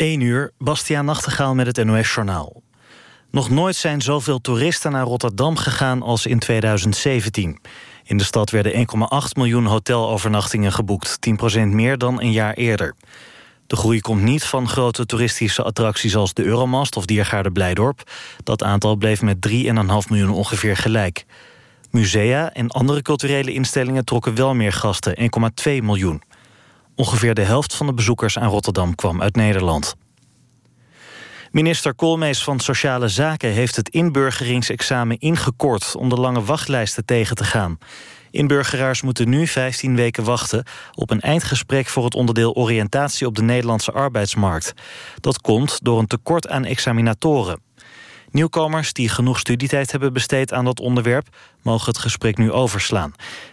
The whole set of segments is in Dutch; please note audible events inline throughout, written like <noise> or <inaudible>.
1 uur, Bastiaan Nachtegaal met het NOS-journaal. Nog nooit zijn zoveel toeristen naar Rotterdam gegaan als in 2017. In de stad werden 1,8 miljoen hotelovernachtingen geboekt... 10% meer dan een jaar eerder. De groei komt niet van grote toeristische attracties... als de Euromast of Diergaarde Blijdorp. Dat aantal bleef met 3,5 miljoen ongeveer gelijk. Musea en andere culturele instellingen trokken wel meer gasten, 1,2 miljoen. Ongeveer de helft van de bezoekers aan Rotterdam kwam uit Nederland. Minister Koolmees van Sociale Zaken heeft het inburgeringsexamen ingekort... om de lange wachtlijsten tegen te gaan. Inburgeraars moeten nu 15 weken wachten... op een eindgesprek voor het onderdeel oriëntatie op de Nederlandse arbeidsmarkt. Dat komt door een tekort aan examinatoren. Nieuwkomers die genoeg studietijd hebben besteed aan dat onderwerp... mogen het gesprek nu overslaan.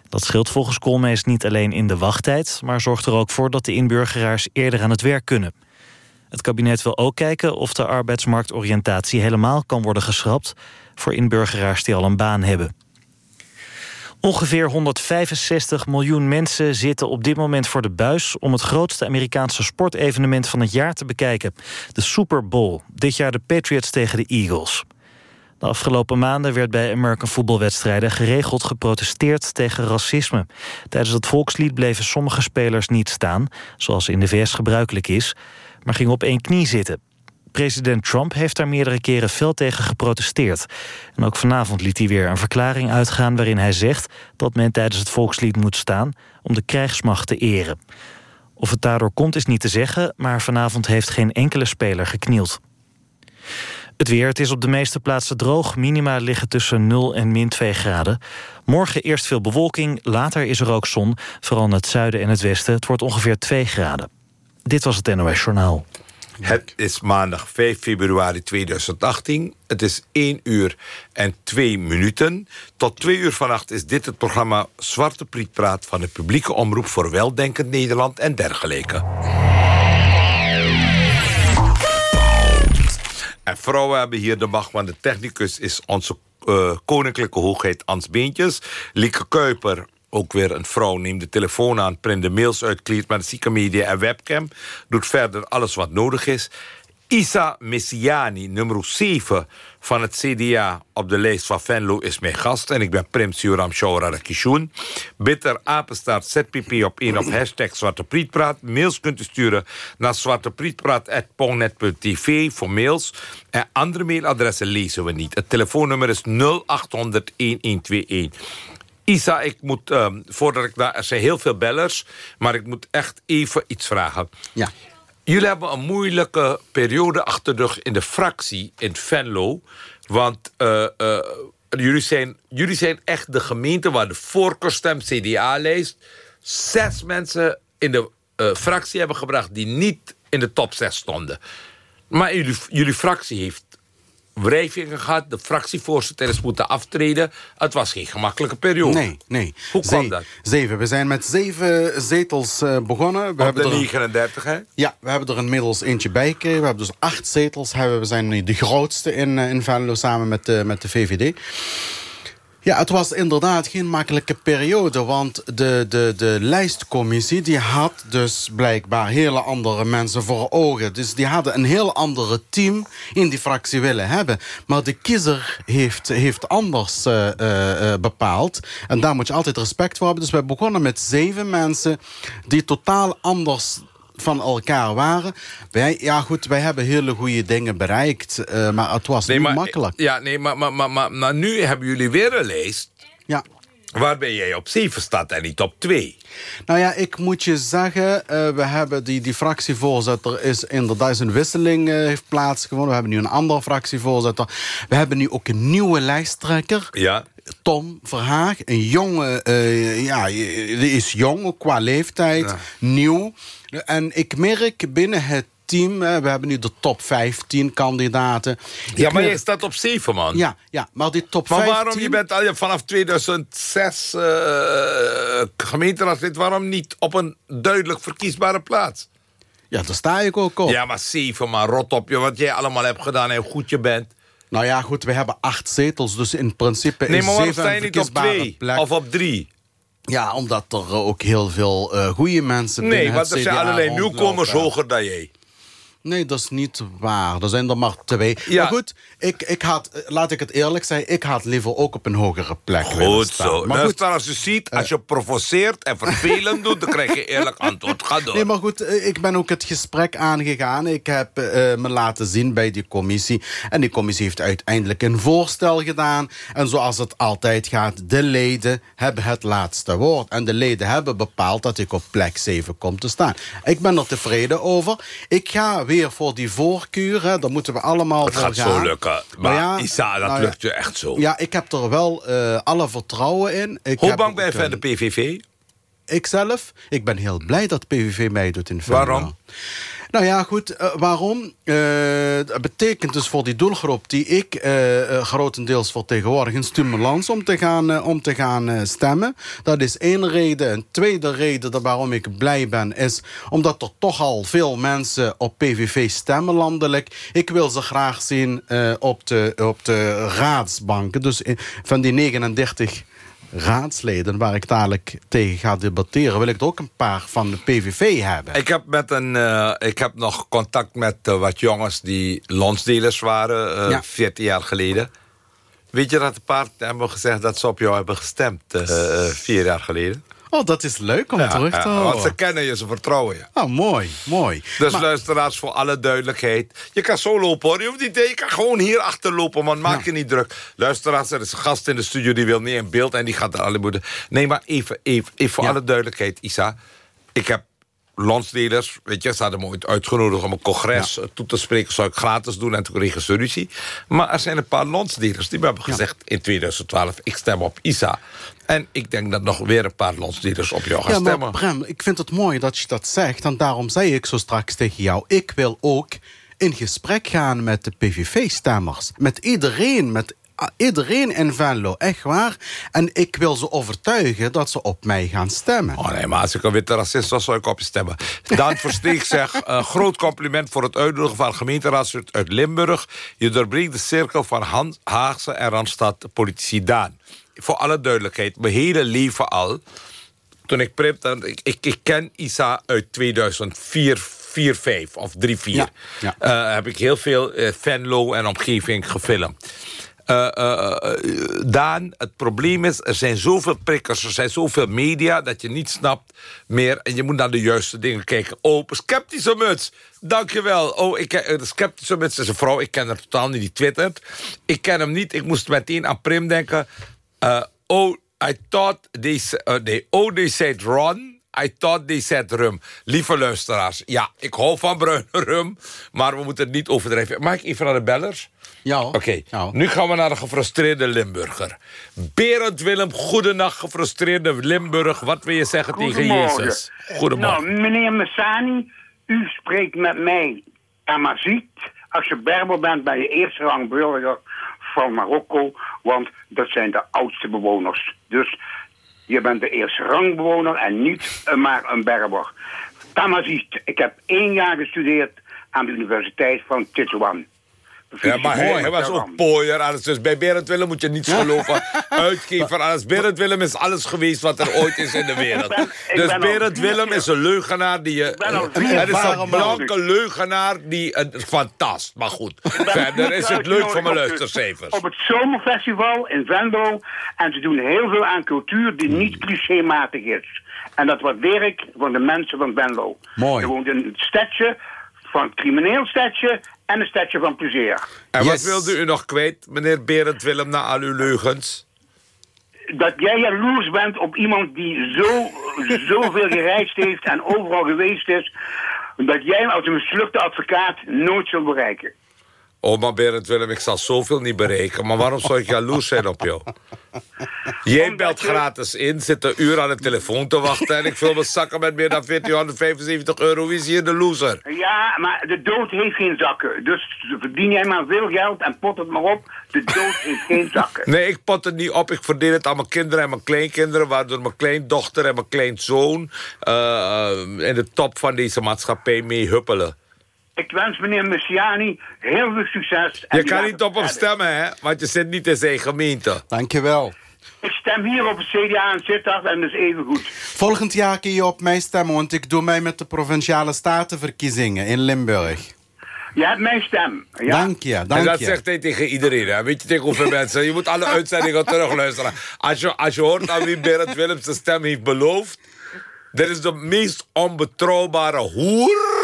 Dat scheelt volgens Koolmees niet alleen in de wachttijd... maar zorgt er ook voor dat de inburgeraars eerder aan het werk kunnen. Het kabinet wil ook kijken of de arbeidsmarktoriëntatie helemaal kan worden geschrapt... voor inburgeraars die al een baan hebben. Ongeveer 165 miljoen mensen zitten op dit moment voor de buis... om het grootste Amerikaanse sportevenement van het jaar te bekijken. De Super Bowl. Dit jaar de Patriots tegen de Eagles. De afgelopen maanden werd bij American voetbalwedstrijden geregeld geprotesteerd tegen racisme. Tijdens het volkslied bleven sommige spelers niet staan, zoals in de VS gebruikelijk is, maar gingen op één knie zitten. President Trump heeft daar meerdere keren fel tegen geprotesteerd. En ook vanavond liet hij weer een verklaring uitgaan waarin hij zegt dat men tijdens het volkslied moet staan om de krijgsmacht te eren. Of het daardoor komt is niet te zeggen, maar vanavond heeft geen enkele speler geknield. Het weer, het is op de meeste plaatsen droog. Minima liggen tussen 0 en min 2 graden. Morgen eerst veel bewolking, later is er ook zon. Vooral in het zuiden en het westen. Het wordt ongeveer 2 graden. Dit was het NOS Journaal. Het is maandag 5 februari 2018. Het is 1 uur en 2 minuten. Tot 2 uur vannacht is dit het programma Zwarte Priet Praat... van de publieke omroep voor weldenkend Nederland en dergelijke. En vrouwen hebben hier de macht, want de technicus is onze uh, koninklijke hoogheid Ans Beentjes. Lieke Kuiper, ook weer een vrouw, neemt de telefoon aan... print de mails uit, kleedt met zieke media en webcam... doet verder alles wat nodig is. Isa Messiani, nummer 7 van het CDA op de lijst van Venlo, is mijn gast. En ik ben Prim Suram Kishun. Bitter apenstaart ZPP op 1 of hashtag Zwarte Prietpraat. Mails kunt u sturen naar zwarteprietpraat.pongnet.tv voor mails. En andere mailadressen lezen we niet. Het telefoonnummer is 0800 1121. Isa, ik moet, um, voordat ik daar... Er zijn heel veel bellers, maar ik moet echt even iets vragen. Ja. Jullie hebben een moeilijke periode achter de rug in de fractie in Venlo. Want uh, uh, jullie, zijn, jullie zijn echt de gemeente waar de voorkeurstem CDA-lijst... zes mensen in de uh, fractie hebben gebracht die niet in de top 6 stonden. Maar jullie, jullie fractie heeft wrijvingen gehad. De fractievoorzitter is moeten aftreden. Het was geen gemakkelijke periode. Nee, nee. Hoe kwam dat? Zeven. We zijn met zeven zetels uh, begonnen. We Op de 39, hè? Ja, we hebben er inmiddels eentje bij gekregen. We hebben dus acht zetels. We zijn nu de grootste in, uh, in Venlo samen met, uh, met de VVD. Ja, het was inderdaad geen makkelijke periode. Want de, de, de lijstcommissie die had dus blijkbaar hele andere mensen voor ogen. Dus die hadden een heel andere team in die fractie willen hebben. Maar de kiezer heeft, heeft anders uh, uh, bepaald. En daar moet je altijd respect voor hebben. Dus wij begonnen met zeven mensen die totaal anders van elkaar waren. Wij, ja goed, wij hebben hele goede dingen bereikt. Uh, maar het was nee, niet maar, makkelijk. Ja, nee, maar, maar, maar, maar, maar nu hebben jullie weer een lijst... Ja. waarbij jij op 7 staat en niet op 2. Nou ja, ik moet je zeggen, uh, we hebben die, die fractievoorzitter is inderdaad een wisseling uh, heeft plaatsgevonden. We hebben nu een andere fractievoorzitter. We hebben nu ook een nieuwe lijsttrekker. Ja. Tom Verhaag, een jonge, uh, ja, die is jong, qua leeftijd, ja. nieuw. En ik merk binnen het team, we hebben nu de top 15 kandidaten. Ja, maar je staat op 7, man. Ja, ja maar die top maar 15... Maar waarom, je bent al vanaf 2006 uh, gemeenteraadslid... waarom niet op een duidelijk verkiesbare plaats? Ja, daar sta ik ook op. Ja, maar 7, maar rot op je, wat jij allemaal hebt gedaan en hoe goed je bent. Nou ja, goed, we hebben acht zetels, dus in principe nee, is maar zeven je niet op twee plek. of op drie? Ja, omdat er ook heel veel uh, goede mensen Nee, want er zijn allerlei nieuwkomers hoger dan jij. Nee, dat is niet waar. Er zijn er maar twee. Ja. Maar goed, ik, ik had, eh, laat ik het eerlijk zijn... ik had liever ook op een hogere plek willen Goed staan. zo. Maar Maar goed, als u ziet, als je provoceert en vervelend doet... dan krijg je eerlijk antwoord. Ga door. Nee, maar goed, eh, ik ben ook het gesprek aangegaan. Ik heb eh, me laten zien bij die commissie. En die commissie heeft uiteindelijk een voorstel gedaan. En zoals het altijd gaat, de leden hebben het laatste woord. En de leden hebben bepaald dat ik op plek 7 kom te staan. Ik ben er tevreden over. Ik ga weer voor die voorkeur. Hè. Daar moeten we allemaal Het voor gaat gaan. zo lukken. Maar Isa, dat nou ja. lukt je echt zo. Ja, ik heb er wel eh, alle vertrouwen in. Ik Hoe heb bang ben je ook, van de eh, PVV? Ikzelf, ik ben heel blij dat PVV mij doet in Venlo. Waarom? Nou ja, goed, eh, waarom? Eh, dat betekent dus voor die doelgroep die ik eh, grotendeels vertegenwoordig... een stimulans om te gaan, om te gaan stemmen. Dat is één reden. Een tweede reden waarom ik blij ben... is omdat er toch al veel mensen op PVV stemmen landelijk. Ik wil ze graag zien op, de, op de raadsbanken. Dus van die 39 raadsleden waar ik dadelijk tegen ga debatteren... wil ik er ook een paar van de PVV hebben. Ik heb, met een, eh, ik heb nog contact met eh, wat jongens die lonsdelers waren... eh Ja. 14 jaar geleden. Weet je dat een paar hebben gezegd dat ze op jou hebben gestemd... eh, eh, vier jaar geleden? Oh, dat is leuk om terug te ja, horen. want ze kennen je, ze vertrouwen je. Oh, mooi, mooi. Dus Maar- luisteraars, voor alle duidelijkheid. Je kan zo lopen hoor. Je hoeft niet je kan gewoon hier achter lopen, man. Maak je niet druk. Luisteraars, er is een gast in de studio die wil niet in beeld en die gaat er alle moeten. Nee, maar even, even, even voor Ja. alle duidelijkheid, Isa. Ik heb landsdelers, weet je, ze hadden me ooit uitgenodigd om een congres eh, toe te spreken. Zou ik gratis doen en toen kreeg ik een ruzie. Maar er zijn een paar landsdelers die me hebben gezegd in 2012, ik stem op Isa. En ik denk dat nog weer een paar landsdelers op jou gaan Ja, maar stemmen. Brem, ik vind het mooi dat je dat zegt. En daarom zei ik zo straks tegen jou... ik wil ook in gesprek gaan met de PVV-stemmers. Met iedereen, met ah, iedereen in Venlo, echt waar. En ik wil ze overtuigen dat ze op mij gaan stemmen. Oh nee, maar als ik een witte racist was, zou ik op je stemmen. Daan <laughs> Versteeg zegt, een groot compliment voor het uitnodigen van gemeenteraadslid uit Limburg. Je doorbreekt de cirkel van Haagse en Randstad politici Daan. Voor alle duidelijkheid, mijn hele leven al... toen ik prep, dan, ik, ik, ik ken Isa uit 2004, 4, 5 of 3, 4. Ja, ja. Eh, heb ik heel veel eh, Venlo en omgeving gefilmd. Eh, Daan, het probleem is, er zijn zoveel prikkers, er zijn zoveel media... dat je niet snapt meer en je moet naar de juiste dingen kijken. Oh, sceptische muts, dankjewel. Oh, ik, de sceptische muts is een vrouw, ik ken haar totaal niet, die twittert. Ik ken hem niet, ik moest meteen aan Prim denken. Eh, oh, I thought they, they, oh, they said Ron... I thought they said rum. Lieve luisteraars, ja, ik hou van bruine <laughs> rum... maar we moeten het niet overdrijven. Mag ik even naar de bellers? Ja. Oké, Ja, nu gaan we naar de gefrustreerde Limburger. Berend Willem, goedenacht, gefrustreerde Limburg. Wat wil je zeggen tegen. Jezus? Goedemorgen. Nou, meneer Messani, u spreekt met mij Tamaziet. Als je Berber bent, ben je eerste rang burger van Marokko, want dat zijn de oudste bewoners. Dus je bent de eerste rangbewoner en niet maar een Berber. Tamaziet, ik heb één jaar gestudeerd aan de Universiteit van Tetuan. Ja, maar hij, hij was ook pooier. Alles. Dus bij Berend Willem moet je niets geloven. <laughs> Uitgever, alles. Berend Willem is alles geweest wat er ooit is in de wereld. Ben- dus Berend Willem is een leugenaar die je... al Het is een blanke leugenaar die... Een fantast, maar goed. Verder is het leuk voor mijn luistercijfers. Op het zomerfestival in Venlo. En ze doen heel veel aan cultuur die Hmm. niet clichématig is. En dat waardeer ik van de mensen van Venlo. Mooi. Er woont een stadje van crimineel stadje en een stadje van plezier. En wat wilde u nog kwijt, meneer Berend Willem, na al uw leugens? Dat jij jaloers bent op iemand die zo, zoveel gereisd heeft en overal geweest is. Dat jij hem als een mislukte advocaat nooit zult bereiken. Maar Berend Willem, ik zal zoveel niet bereiken. Maar waarom zou ik jaloers zijn op jou? Jij belt gratis in, zit een uur aan de telefoon te wachten... en ik vul mijn zakken met meer dan 1475 euro. Wie is hier de loser? Ja, maar de dood heeft geen zakken. Dus verdien jij maar veel geld en pot het maar op. De dood heeft geen zakken. Nee, ik pot het niet op. Ik verdeel het aan mijn kinderen en mijn kleinkinderen... waardoor mijn kleindochter en mijn kleinzoon... eh, eh, in de top van deze maatschappij mee huppelen. Ik wens meneer Messiani heel veel succes. En Je kan niet op hem stemmen, hè? Want je zit niet in zijn gemeente. Dankjewel. Ik stem hier op het CDA en Sittard en dat is even goed. Volgend jaar kun je op mij stemmen, want ik doe mij met de Provinciale Statenverkiezingen in Limburg. Je hebt mijn stem. Ja? Dank je, En dank dat je. zegt hij tegen iedereen. Hè? Weet je tegen hoeveel mensen? Je moet alle uitzendingen terugluisteren. Als je, als je hoort aan wie Berend Willems zijn stem heeft beloofd... dit is de meest onbetrouwbare hoer...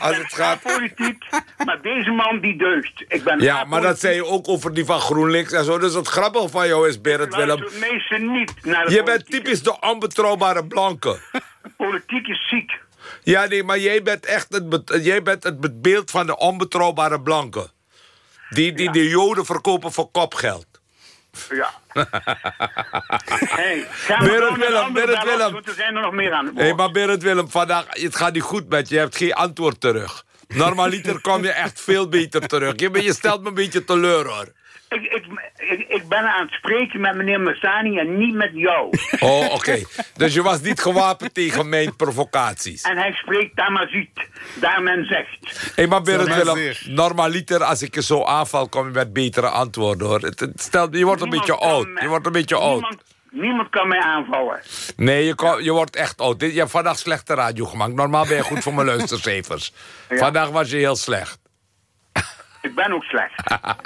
als het gaat... Politiek, maar deze man die deugt. Ik ben Ja, maar dat zei je ook over die van GroenLinks en zo. Dus het grappige van jou is, Berend Willem... Meeste niet naar de Je bent typisch de onbetrouwbare blanke. Politiek is ziek. Ja, nee, maar jij bent echt het, jij bent het beeld van de onbetrouwbare blanke. Die, die de joden verkopen voor kopgeld. Ja. <laughs> hey, Berend Willem, Berend Willem. want Er zijn er nog meer aan woord. maar Berend Willem, vandaag, het gaat niet goed met je. Je hebt geen antwoord terug. Normaliter kom je echt veel beter terug. Je, je stelt me een beetje teleur, hoor. Ik, ik, ik, ik ben aan het spreken met meneer Massani en niet met jou. <laughs> Oh, oké. Dus je was niet gewapend tegen mijn provocaties. En hij spreekt Tamaziet, daar men zegt. Hé, maar Berend Willem, normaliter als ik je zo aanval... kom je met betere antwoorden, hoor. Het, het stelt, je wordt een Niemand beetje oud. Je wordt een beetje oud. Niemand, niemand kan mij aanvallen. Nee, je, je wordt echt oud. Dit- Je hebt vandaag slechte radio gemaakt. Normaal ben je goed voor mijn luistercijfers. Ja. Vandaag was je heel slecht. Ik ben ook slecht.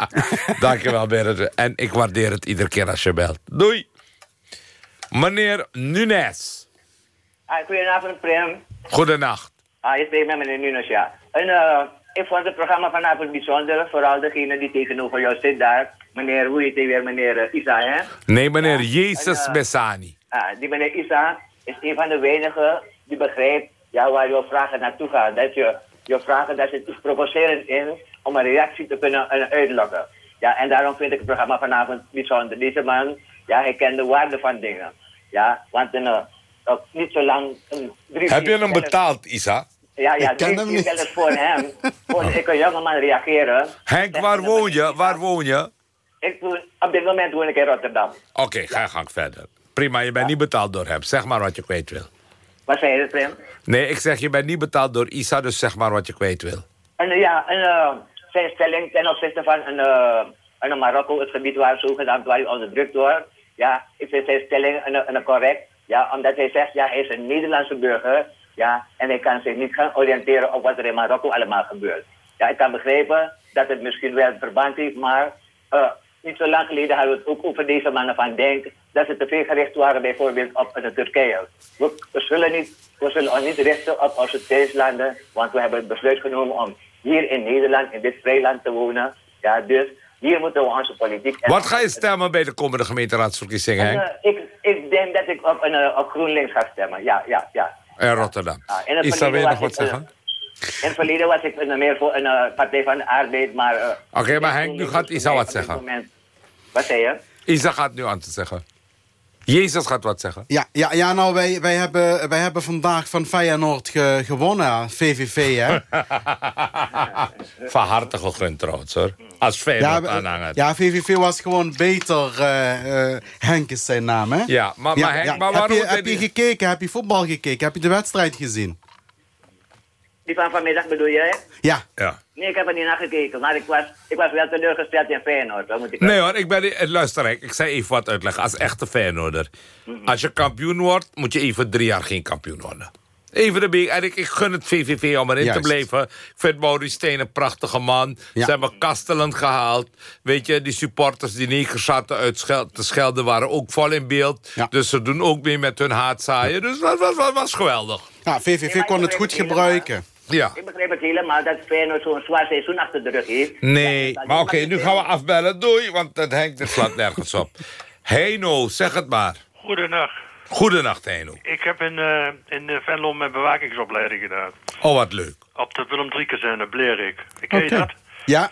<laughs> Dankjewel, Berend. En ik waardeer het iedere keer als je belt. Doei. Meneer Nunes. Ah, goedenavond, Prem. Goedenacht. Ah, je spreekt met meneer Nunes, ja. En, eh, ik vond het programma vanavond bijzonder. Vooral degene die tegenover jou zit daar. Meneer, hoe heet hij weer? Meneer eh, Isa, hè? Nee, meneer Ja, Jezus en, eh, Bessani. Ah, die meneer Isa is een van de weinigen die begrijpt ja, waar jouw vragen naartoe gaan. Dat je, je vragen, daar zit iets provocerend in om een reactie te kunnen eh, uitlokken. Ja, en daarom vind ik het programma vanavond bijzonder. Deze man, ja, hij kent de waarde van dingen. Ja, want een, eh, eh, niet zo lang... een drie, Heb je hem betaald, Isa? Ja, ja, Ik ken drie, hem niet. bellen voor hem. Hoorde <laughs> ik een jongeman reageren. Henk, waar de woon je? Waar woon je? Ik woon, op dit moment woon ik in Rotterdam. Oké, ga gang verder. Prima, je bent niet betaald door hem. Zeg maar wat je kwijt wil. Wat zei je, Prem? Nee, ik zeg je bent niet betaald door Isa, dus zeg maar wat je kwijt wil. En eh, ja, en, eh, zijn stelling ten opzichte van een, eh, een Marokko, het gebied waar zogenaamd waar hij onderdrukt wordt. Ja, ik vind zijn stelling een, een correct. Ja, omdat hij zegt, ja, hij is een Nederlandse burger. Ja, en hij kan zich niet gaan oriënteren op wat er in Marokko allemaal gebeurt. Ja, ik kan begrijpen dat het misschien wel verband heeft, maar eh, niet zo lang geleden hadden we het ook over deze mannen van Denk, dat ze te veel gericht waren bijvoorbeeld op eh, Turkije. We, we zullen niet, we zullen ons niet richten op onze thuislanden, want we hebben het besluit genomen om hier in Nederland, in dit vrijland te wonen. Ja, dus hier moeten we onze politiek... Wat ga je stemmen bij de komende gemeenteraadsverkiezingen, En, Henk? eh, ik, ik denk dat ik op, een, eh, op GroenLinks ga stemmen, ja, ja, ja. In Rotterdam. Ah, in je nog wat ik, eh, zeggen? In het verleden was ik meer voor een Partij van de Arbeid, maar... Oké, maar ja, Henk, nu gaat is Isa wat zeggen. moment- Wat zei je? Isa gaat nu aan te zeggen. Jezus gaat wat zeggen. Ja, ja, ja nou, wij, wij, hebben, wij hebben vandaag van Feyenoord ge- gewonnen, VVV, hè? <laughs> Van harte gegund trouwens, hoor. Als Feyenoord ja, aanhanger. ja, VVV was gewoon beter. eh, eh, Henk is zijn naam, hè? Ja, maar- maar Henk, maar heb je, heb je gekeken? Heb je voetbal gekeken? Heb je de wedstrijd gezien? Die van vanmiddag bedoel je? Ja. Ja. Nee, ik heb er niet naar gekeken, maar ik was, ik was wel teleurgesteld in Feyenoord. Dat moet ik Nee hoor, ik ben, eh, luister ik zei even wat uitleggen. Als echte Feyenoorder. Als je kampioen wordt, moet je even drie jaar geen kampioen worden. Even de beek. En ik, ik gun het VVV om erin Juist. te blijven. Ik vind Maurice Steen een prachtige man. Ja. Ze hebben Kastelen gehaald. Weet je, die supporters die neger zaten uit schel- te schelden... waren ook vol in beeld. Ja. Dus ze doen ook mee met hun haatzaaien. Dus dat was, was, was geweldig. ja, VVV kon het goed gebruiken. Ja. Ik begrijp het helemaal dat Feyenoord zo'n zwaar seizoen achter de rug heeft. Nee, Ja, maar oké, nu gaan we afbellen. Doei, want het Henk, dit slaat nergens op. Heino, zeg het maar. Goedenacht. Goedenacht, Heino. Ik heb in, eh in eh, Venlo mijn bewakingsopleiding gedaan. Oh, wat leuk. Op de Willem Driekazerne, Blerik. Ken je Oké. dat? Ja,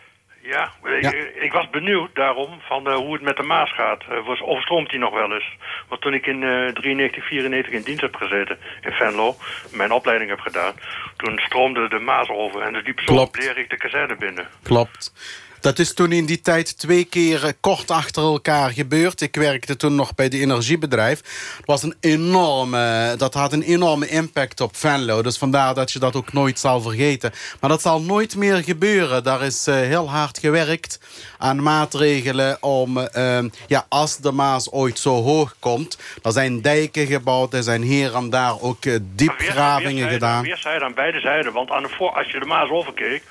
Ja, ik, Ja. ik was benieuwd daarom van eh, hoe het met de Maas gaat. Was- overstroomt die nog wel eens? Want toen ik in eh 93, 94 in dienst heb gezeten in Venlo, mijn opleiding heb gedaan, toen stroomde de Maas over en dus zo Klopt. Blerik de kazerne binnen. klopt. Dat is toen in die tijd twee keer eh, kort achter elkaar gebeurd. Ik werkte toen nog bij de energiebedrijf. Het was een enorme, dat had een enorme impact op Venlo. Dus vandaar dat je dat ook nooit zal vergeten. Maar dat zal nooit meer gebeuren. Daar is uh, heel hard gewerkt aan maatregelen om, uh, ja, als de Maas ooit zo hoog komt... er zijn dijken gebouwd, er zijn hier en daar ook diepgravingen gedaan. Weerszijden aan beide zijden, want aan de voor, als je de Maas overkeek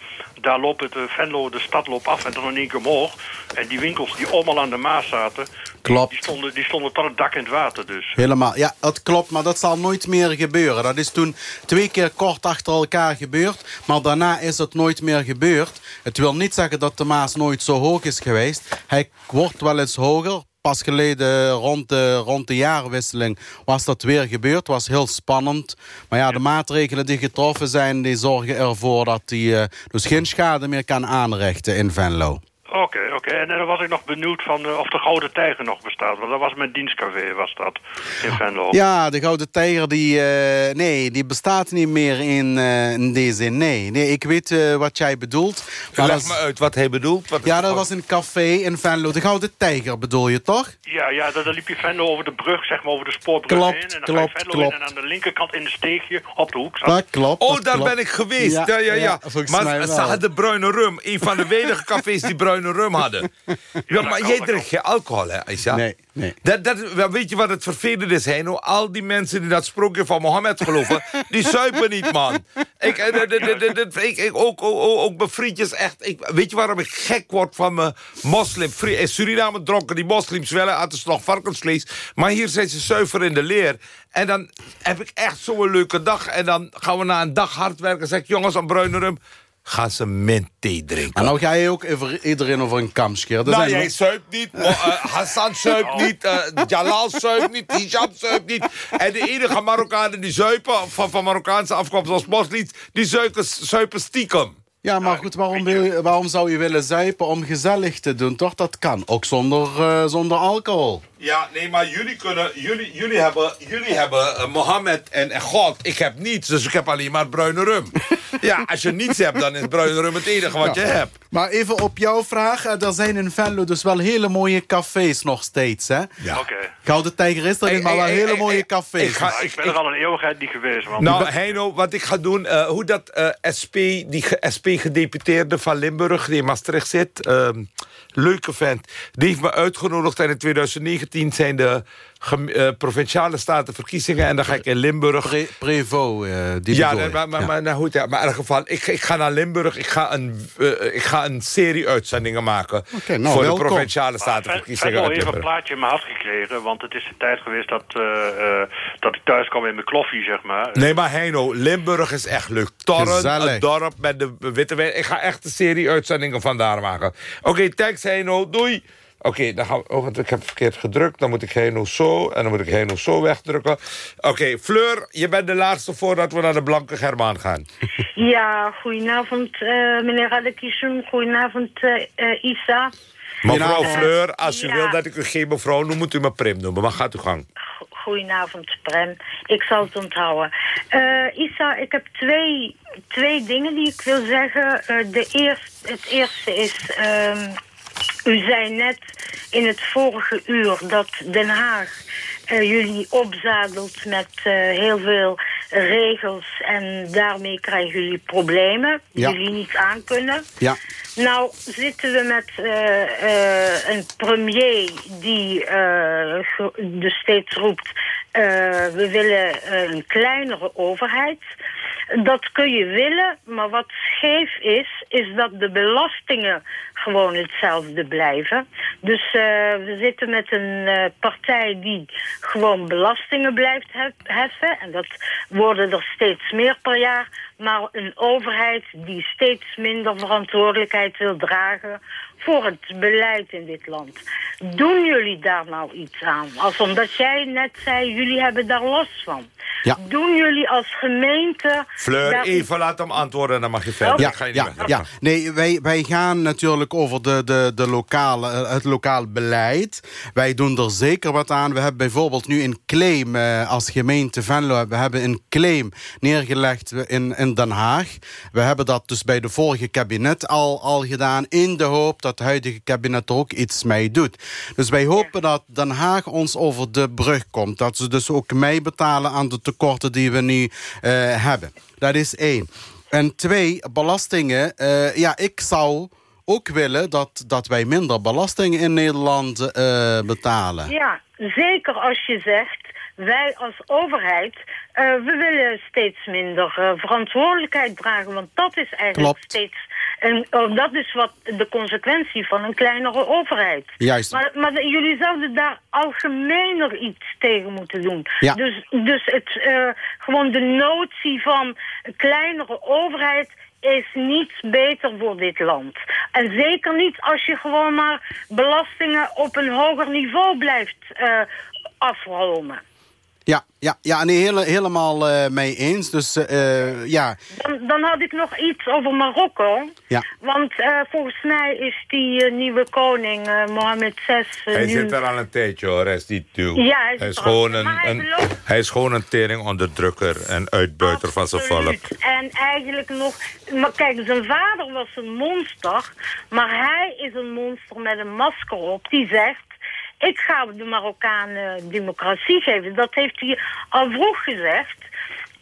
daar loopt het uh, Venlo, de stad loopt af en dan in één keer omhoog. En die winkels die allemaal aan de Maas zaten... Klopt. Die stonden, die stonden tot het dak in het water dus. Helemaal, ja, dat klopt, maar dat zal nooit meer gebeuren. Dat is toen twee keer kort achter elkaar gebeurd. Maar daarna is het nooit meer gebeurd. Het wil niet zeggen dat de Maas nooit zo hoog is geweest. Hij wordt wel eens hoger, pas geleden rond de, rond de jaarwisseling was dat weer gebeurd. Was heel spannend. Maar ja, de maatregelen die getroffen zijn... die zorgen ervoor dat hij uh, dus geen schade meer kan aanrichten in Venlo. Oké, oké. En dan was ik nog benieuwd van uh, of de Gouden Tijger nog bestaat. Want dat was mijn dienstcafé, was dat, in Venlo. Ja, de Gouden Tijger, die, uh, nee, die bestaat niet meer in, uh, in deze zin. Nee, nee ik weet wat jij bedoelt. Maar Leg me uit wat hij bedoelt. Wat ja, dat was een café in Venlo. De Gouden Tijger bedoel je toch? Ja, ja dan liep je Venlo over de brug, zeg maar, over de spoorbrug klopt, heen. En dan klopt, Venlo klopt. in en aan de linkerkant in de steegje op de hoek zat. Dat klopt, Oh, dat daar klopt. ben ik geweest. Ja, ja, ja. ja, mij maar ze hadden bruine rum. Een van de weinige cafés die bruine rum hadden. <laughs> Ja, maar jij drinkt geen alcohol, hè, Aisha? Nee, nee. Dat, dat, weet je wat het vervelende is, Heino? Al die mensen die dat sprookje van Mohammed geloven... <laughs> die zuipen niet, man. Ik, eh, ik, ik, ook, ook, ook, mijn vriendjes, echt... Ik, weet je waarom ik gek word van mijn moslim? In Suriname dronken die moslims wel, hadden ze nog varkensvlees. Maar hier zijn ze zuiver in de leer. En dan heb ik echt zo'n leuke dag. En dan gaan we na een dag hard werken. zeg ik, jongens, aan bruine rum... gaan ze mint thee drinken. Maar nou ga je ook over iedereen over een kam scheren. Er Nou, zijn jij zuipt niet, eh, Hassan zuipt niet, eh, Jalal zuipt niet, Hijab zuipt niet. En de enige Marokkanen die zuipen, van, van Marokkaanse afkomst als moslims... die zuipen, zuipen stiekem. Ja, maar goed, waarom, wil je- waarom zou je willen zuipen om gezellig te doen? Toch, dat kan. Ook zonder, eh, zonder alcohol. Ja, nee, maar jullie kunnen... Jullie, jullie hebben, jullie hebben eh, Mohammed en, en God. Ik heb niets, dus ik heb alleen maar bruine rum. <laughs> ja, als je niets hebt, dan is bruine rum het enige wat je hebt. Maar even op jouw vraag. eh, Er zijn in Venlo dus wel hele mooie cafés nog steeds, hè? Ja. Oké. Gouden Tijger is er niet, maar wel hele hey, mooie hey, cafés. ik ga- ik ben er al een eeuwigheid niet geweest. Want Nou, Heino, wat ik ga doen... eh, hoe dat eh, SP, die ge- SP-gedeputeerde van Limburg... die in Maastricht zit... ehm, leuke vent. Die heeft me uitgenodigd en in 2019 zijn de eh, provinciale statenverkiezingen... en dan ga ik in Limburg... Pre- Prevo, eh, die ja, nee, maar, maar, Ja. maar, nou goed, ja, maar in ieder geval, ik, ik ga naar Limburg. Ik ga een, eh, ik ga een serie uitzendingen maken... Nou, voor welkom. de provinciale Maar statenverkiezingen Venlo uit heeft een Limburg. plaatje in mijn had gekregen. Want het is de tijd geweest dat, eh, eh, dat ik thuis kwam in mijn kloffie, zeg maar. Nee, maar Heino, Limburg is echt leuk. Torren, Gezellig. het dorp met de witte wijn. Ik ga echt een serie uitzendingen vandaar maken. Oké, thanks Heino, doei. Oké, dan gaan we... Oh, want ik heb verkeerd gedrukt. Dan moet ik Heino zo en dan moet ik Heino zo wegdrukken. Oké, Fleur, je bent de laatste voordat we naar de Blanke Germaan gaan. <laughs> Ja, goedenavond uh, meneer Radekishun. Goedenavond uh, uh, Isa. Mevrouw. Fleur, als u Ja. wil dat ik u geen mevrouw noem, moet u me Prim noemen. Maar gaat uw gang. Goedenavond Prem. Ik zal het onthouden. Uh, Isa, ik heb twee, twee dingen die ik wil zeggen. Uh, de eerst, het eerste is... Um, u zei net in het vorige uur dat Den Haag uh, jullie opzadelt met uh, heel veel regels en daarmee krijgen jullie problemen die Ja. jullie niet aankunnen. Ja. Nou zitten we met uh, een premier die dus steeds roept... we willen een kleinere overheid... Dat kun je willen, maar wat scheef is, is dat de belastingen gewoon hetzelfde blijven. Dus uh, we zitten met een uh, partij die gewoon belastingen blijft hef heffen. En dat worden er steeds meer per jaar. Maar een overheid die steeds minder verantwoordelijkheid wil dragen voor het beleid in dit land. Doen jullie daar nou iets aan? Als omdat jij net zei, jullie hebben daar last van. Ja. Doen jullie als gemeente... Fleur, daar- even laat hem antwoorden, dan mag je verder. Ja, ga je niet ja, ja. Nee, wij, wij gaan natuurlijk over de, de, de lokale, eh, het lokaal beleid. Wij doen er zeker wat aan. We hebben bijvoorbeeld nu een claim eh, als gemeente Venlo. We hebben een claim neergelegd in, in Den Haag. We hebben dat dus bij de vorige kabinet al, al gedaan... in de hoop dat het huidige kabinet er ook iets mee doet. Dus wij hopen dat Den Haag ons over de brug komt. Dat ze dus ook mee betalen aan de tekorten die we nu eh, hebben. Dat is één. En twee, belastingen. eh, ja, ik zou ook willen dat, dat wij minder belastingen in Nederland eh, betalen. Ja, zeker als je zegt, wij als overheid, we willen steeds minder eh, verantwoordelijkheid dragen. Want dat is eigenlijk Klopt. steeds, een, oh, dat is wat de consequentie van een kleinere overheid. Juist. Maar, maar jullie zouden daar algemener iets tegen moeten doen. Ja. Dus, dus het, eh, gewoon de notie van een kleinere overheid is niet beter voor dit land. En zeker niet als je gewoon maar belastingen op een hoger niveau blijft eh afromen. Ja, ja, ja nee, hele, helemaal eh, mee eens. Dus eh, ja, Dan, dan had ik nog iets over Marokko. Ja. Want eh, volgens mij is die eh, nieuwe koning, eh, Mohammed VI... eh, Hij nu... zit er al een tijdje hoor, hij is niet duw. Ja, hij is hij, is gewoon een, hij een, belooft- hij is gewoon een teringonderdrukker en uitbuiter van zijn volk. En eigenlijk nog... Maar kijk, zijn vader was een monster. Maar hij is een monster met een masker op. Die zegt... Ik ga de Marokkanen democratie geven. Dat heeft hij al vroeg gezegd.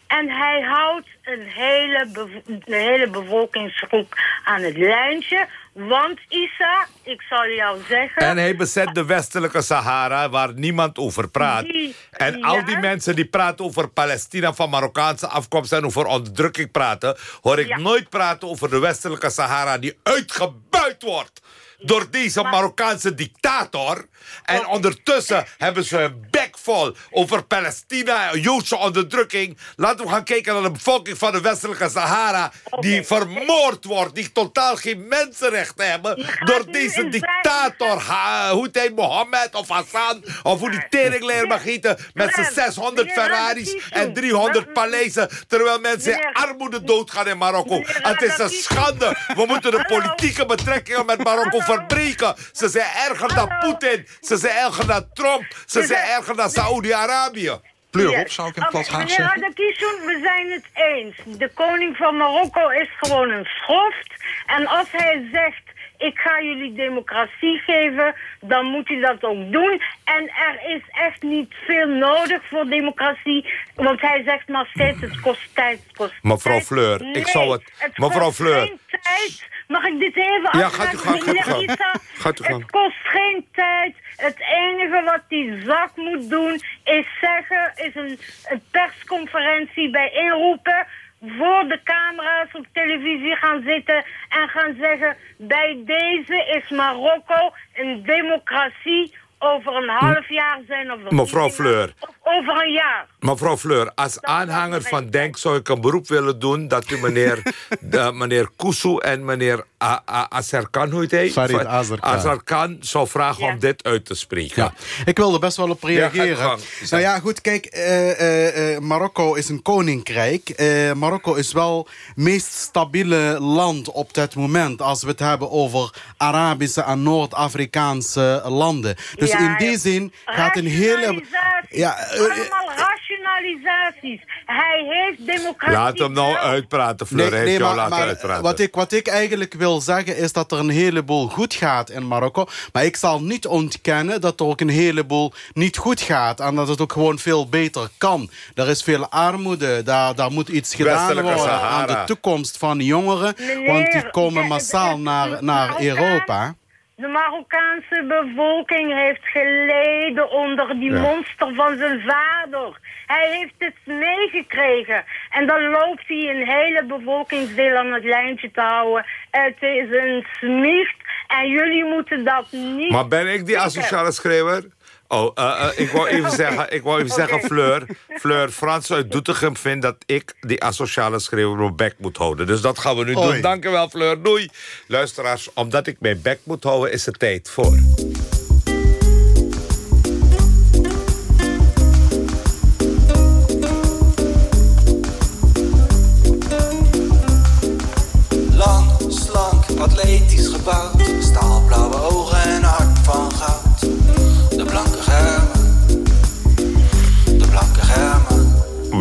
En hij houdt een hele, bev- een hele bevolkingsgroep aan het lijntje. Want Isa, ik zal jou zeggen... En hij bezet de westelijke Sahara, waar niemand over praat. Die- en al die mensen die praten over Palestina van Marokkaanse afkomst... en over onderdrukking praten... hoor ik Ja. nooit praten over de westelijke Sahara... die uitgebuit wordt door deze Marokkaanse dictator. En ondertussen <laughs> hebben ze een bek vol over Palestina... Joodse onderdrukking. Laten we gaan kijken naar de bevolking van de westelijke Sahara... die vermoord wordt, die totaal geen mensenrechten hebben... door deze dictator, hoe heet, Mohammed of Hassan... of hoe die teringleer mag heten... met zijn Meneer- 600 meneer Ferraris en 300 Meneer- paleizen... terwijl mensen in armoede doodgaan in Marokko. Het is een schande. We moeten de politieke betrekkingen met Marokko verbreken. Ze zijn erger dan. Poetin. Ze zijn erger dan Trump. Ze zijn erger dan Saoedi-Arabië. Pleur op, zou ik in Oké, plat Meneer zeggen. Radakishun, we zijn het eens. De koning van Marokko is gewoon een schoft. En als hij zegt, ik ga jullie democratie geven, dan moet hij dat ook doen. En er is echt niet veel nodig voor democratie. Want hij zegt maar steeds, het kost tijd, het kost Mevrouw tijd. Fleur, ik Nee, zou het- mevrouw kost Fleur. geen tijd. Mag ik dit even Ja, gaat u Meneer. Issa, Gaat u. Het kost geen tijd. Het enige wat die zak moet doen is zeggen, is een, een persconferentie bij inroepen voor de camera's op televisie gaan zitten en gaan zeggen... bij deze is Marokko een democratie. Over een half jaar zijn er Mevrouw. Fleur. Of over een jaar. Mevrouw Fleur, als aanhanger van Denk zou ik een beroep willen doen... dat u meneer, <laughs> de, meneer Kusu en meneer A- A- Azarkan, hoe het heet? Farid Azarkan. Azarkan zou vragen Ja. om dit uit te spreken. Ja, ik wil er best wel op reageren. nou ja, goed, kijk, eh, eh, eh, Marokko is een koninkrijk. Eh, Marokko is wel het meest stabiele land op dit moment... als we het hebben over Arabische en Noord-Afrikaanse landen. Dus Ja, in die zin gaat een hele... Ja, eh, Allemaal rationalisaties. Hij heeft democratie. Laat hem nou uitpraten, Fleur. Hij heeft jou laten uitpraten. wat, ik, wat ik eigenlijk wil zeggen is dat er een heleboel goed gaat in Marokko. Maar ik zal niet ontkennen dat er ook een heleboel niet goed gaat. En dat het ook gewoon veel beter kan. Er is veel armoede. Daar, daar moet iets gedaan worden Sahara. aan de toekomst van jongeren. Meneer, want die komen massaal naar, naar Europa. De Marokkaanse bevolking heeft geleden onder die Ja. monster van zijn vader. Hij heeft het meegekregen. En dan loopt hij een hele bevolkingsdeel aan het lijntje te houden. Het is een smicht. En jullie moeten dat niet... Maar ben ik die asociale schreeuwer? Oh, eh, eh, ik wou even <laughs> zeggen, ik wou even zeggen Fleur, Fleur Frans uit Doetinchem vindt dat ik die asociale schreeuwer mijn bek moet houden. Dus dat gaan we nu doen. Dank u wel, Fleur. Doei. Luisteraars, omdat ik mijn bek moet houden, is het tijd voor...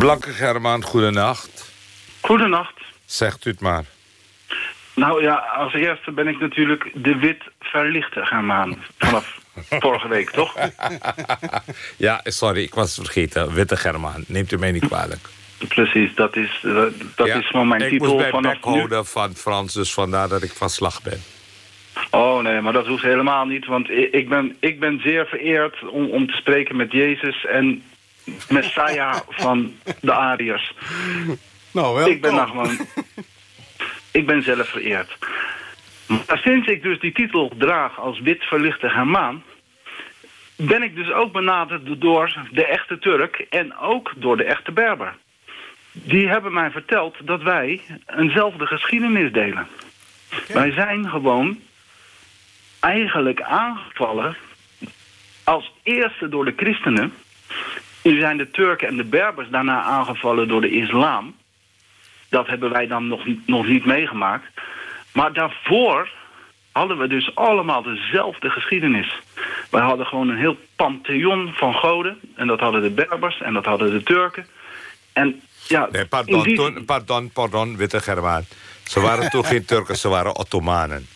Blanke Germaan, goedenacht. Goedenacht. Zegt u het maar. Nou ja, als eerste ben ik natuurlijk de wit verlichte Germaan. Vanaf <laughs> vorige week, toch? ja, sorry, ik was vergeten. Witte Germaan, neemt u mij niet kwalijk. Precies, dat is, dat, dat Ja, is van mijn ik titel moest bij houden van Frans, dus vandaar dat ik van slag ben. Oh nee, maar dat hoeft helemaal niet. Want ik ben, ik ben zeer vereerd om, om te spreken met Jezus en Messiah van de Ariërs. Nou, wel. Ik ben nog gewoon... ik ben zelf vereerd. Maar sinds ik dus die titel draag als wit verlichte Germaan... ben ik dus ook benaderd door de echte Turk en ook door de echte Berber. Die hebben mij verteld dat wij eenzelfde geschiedenis delen. Wij zijn gewoon eigenlijk aangevallen als eerste door de christenen. Nu zijn de Turken en de Berbers daarna aangevallen door de islam. Dat hebben wij dan nog, nog niet meegemaakt. Maar daarvoor hadden we dus allemaal dezelfde geschiedenis. Wij hadden gewoon een heel pantheon van goden. En dat hadden de Berbers en dat hadden de Turken. En ja, Nee, pardon, die- toen, pardon, pardon, Witte Germaan. Ze waren toen geen Turken, ze waren Ottomanen.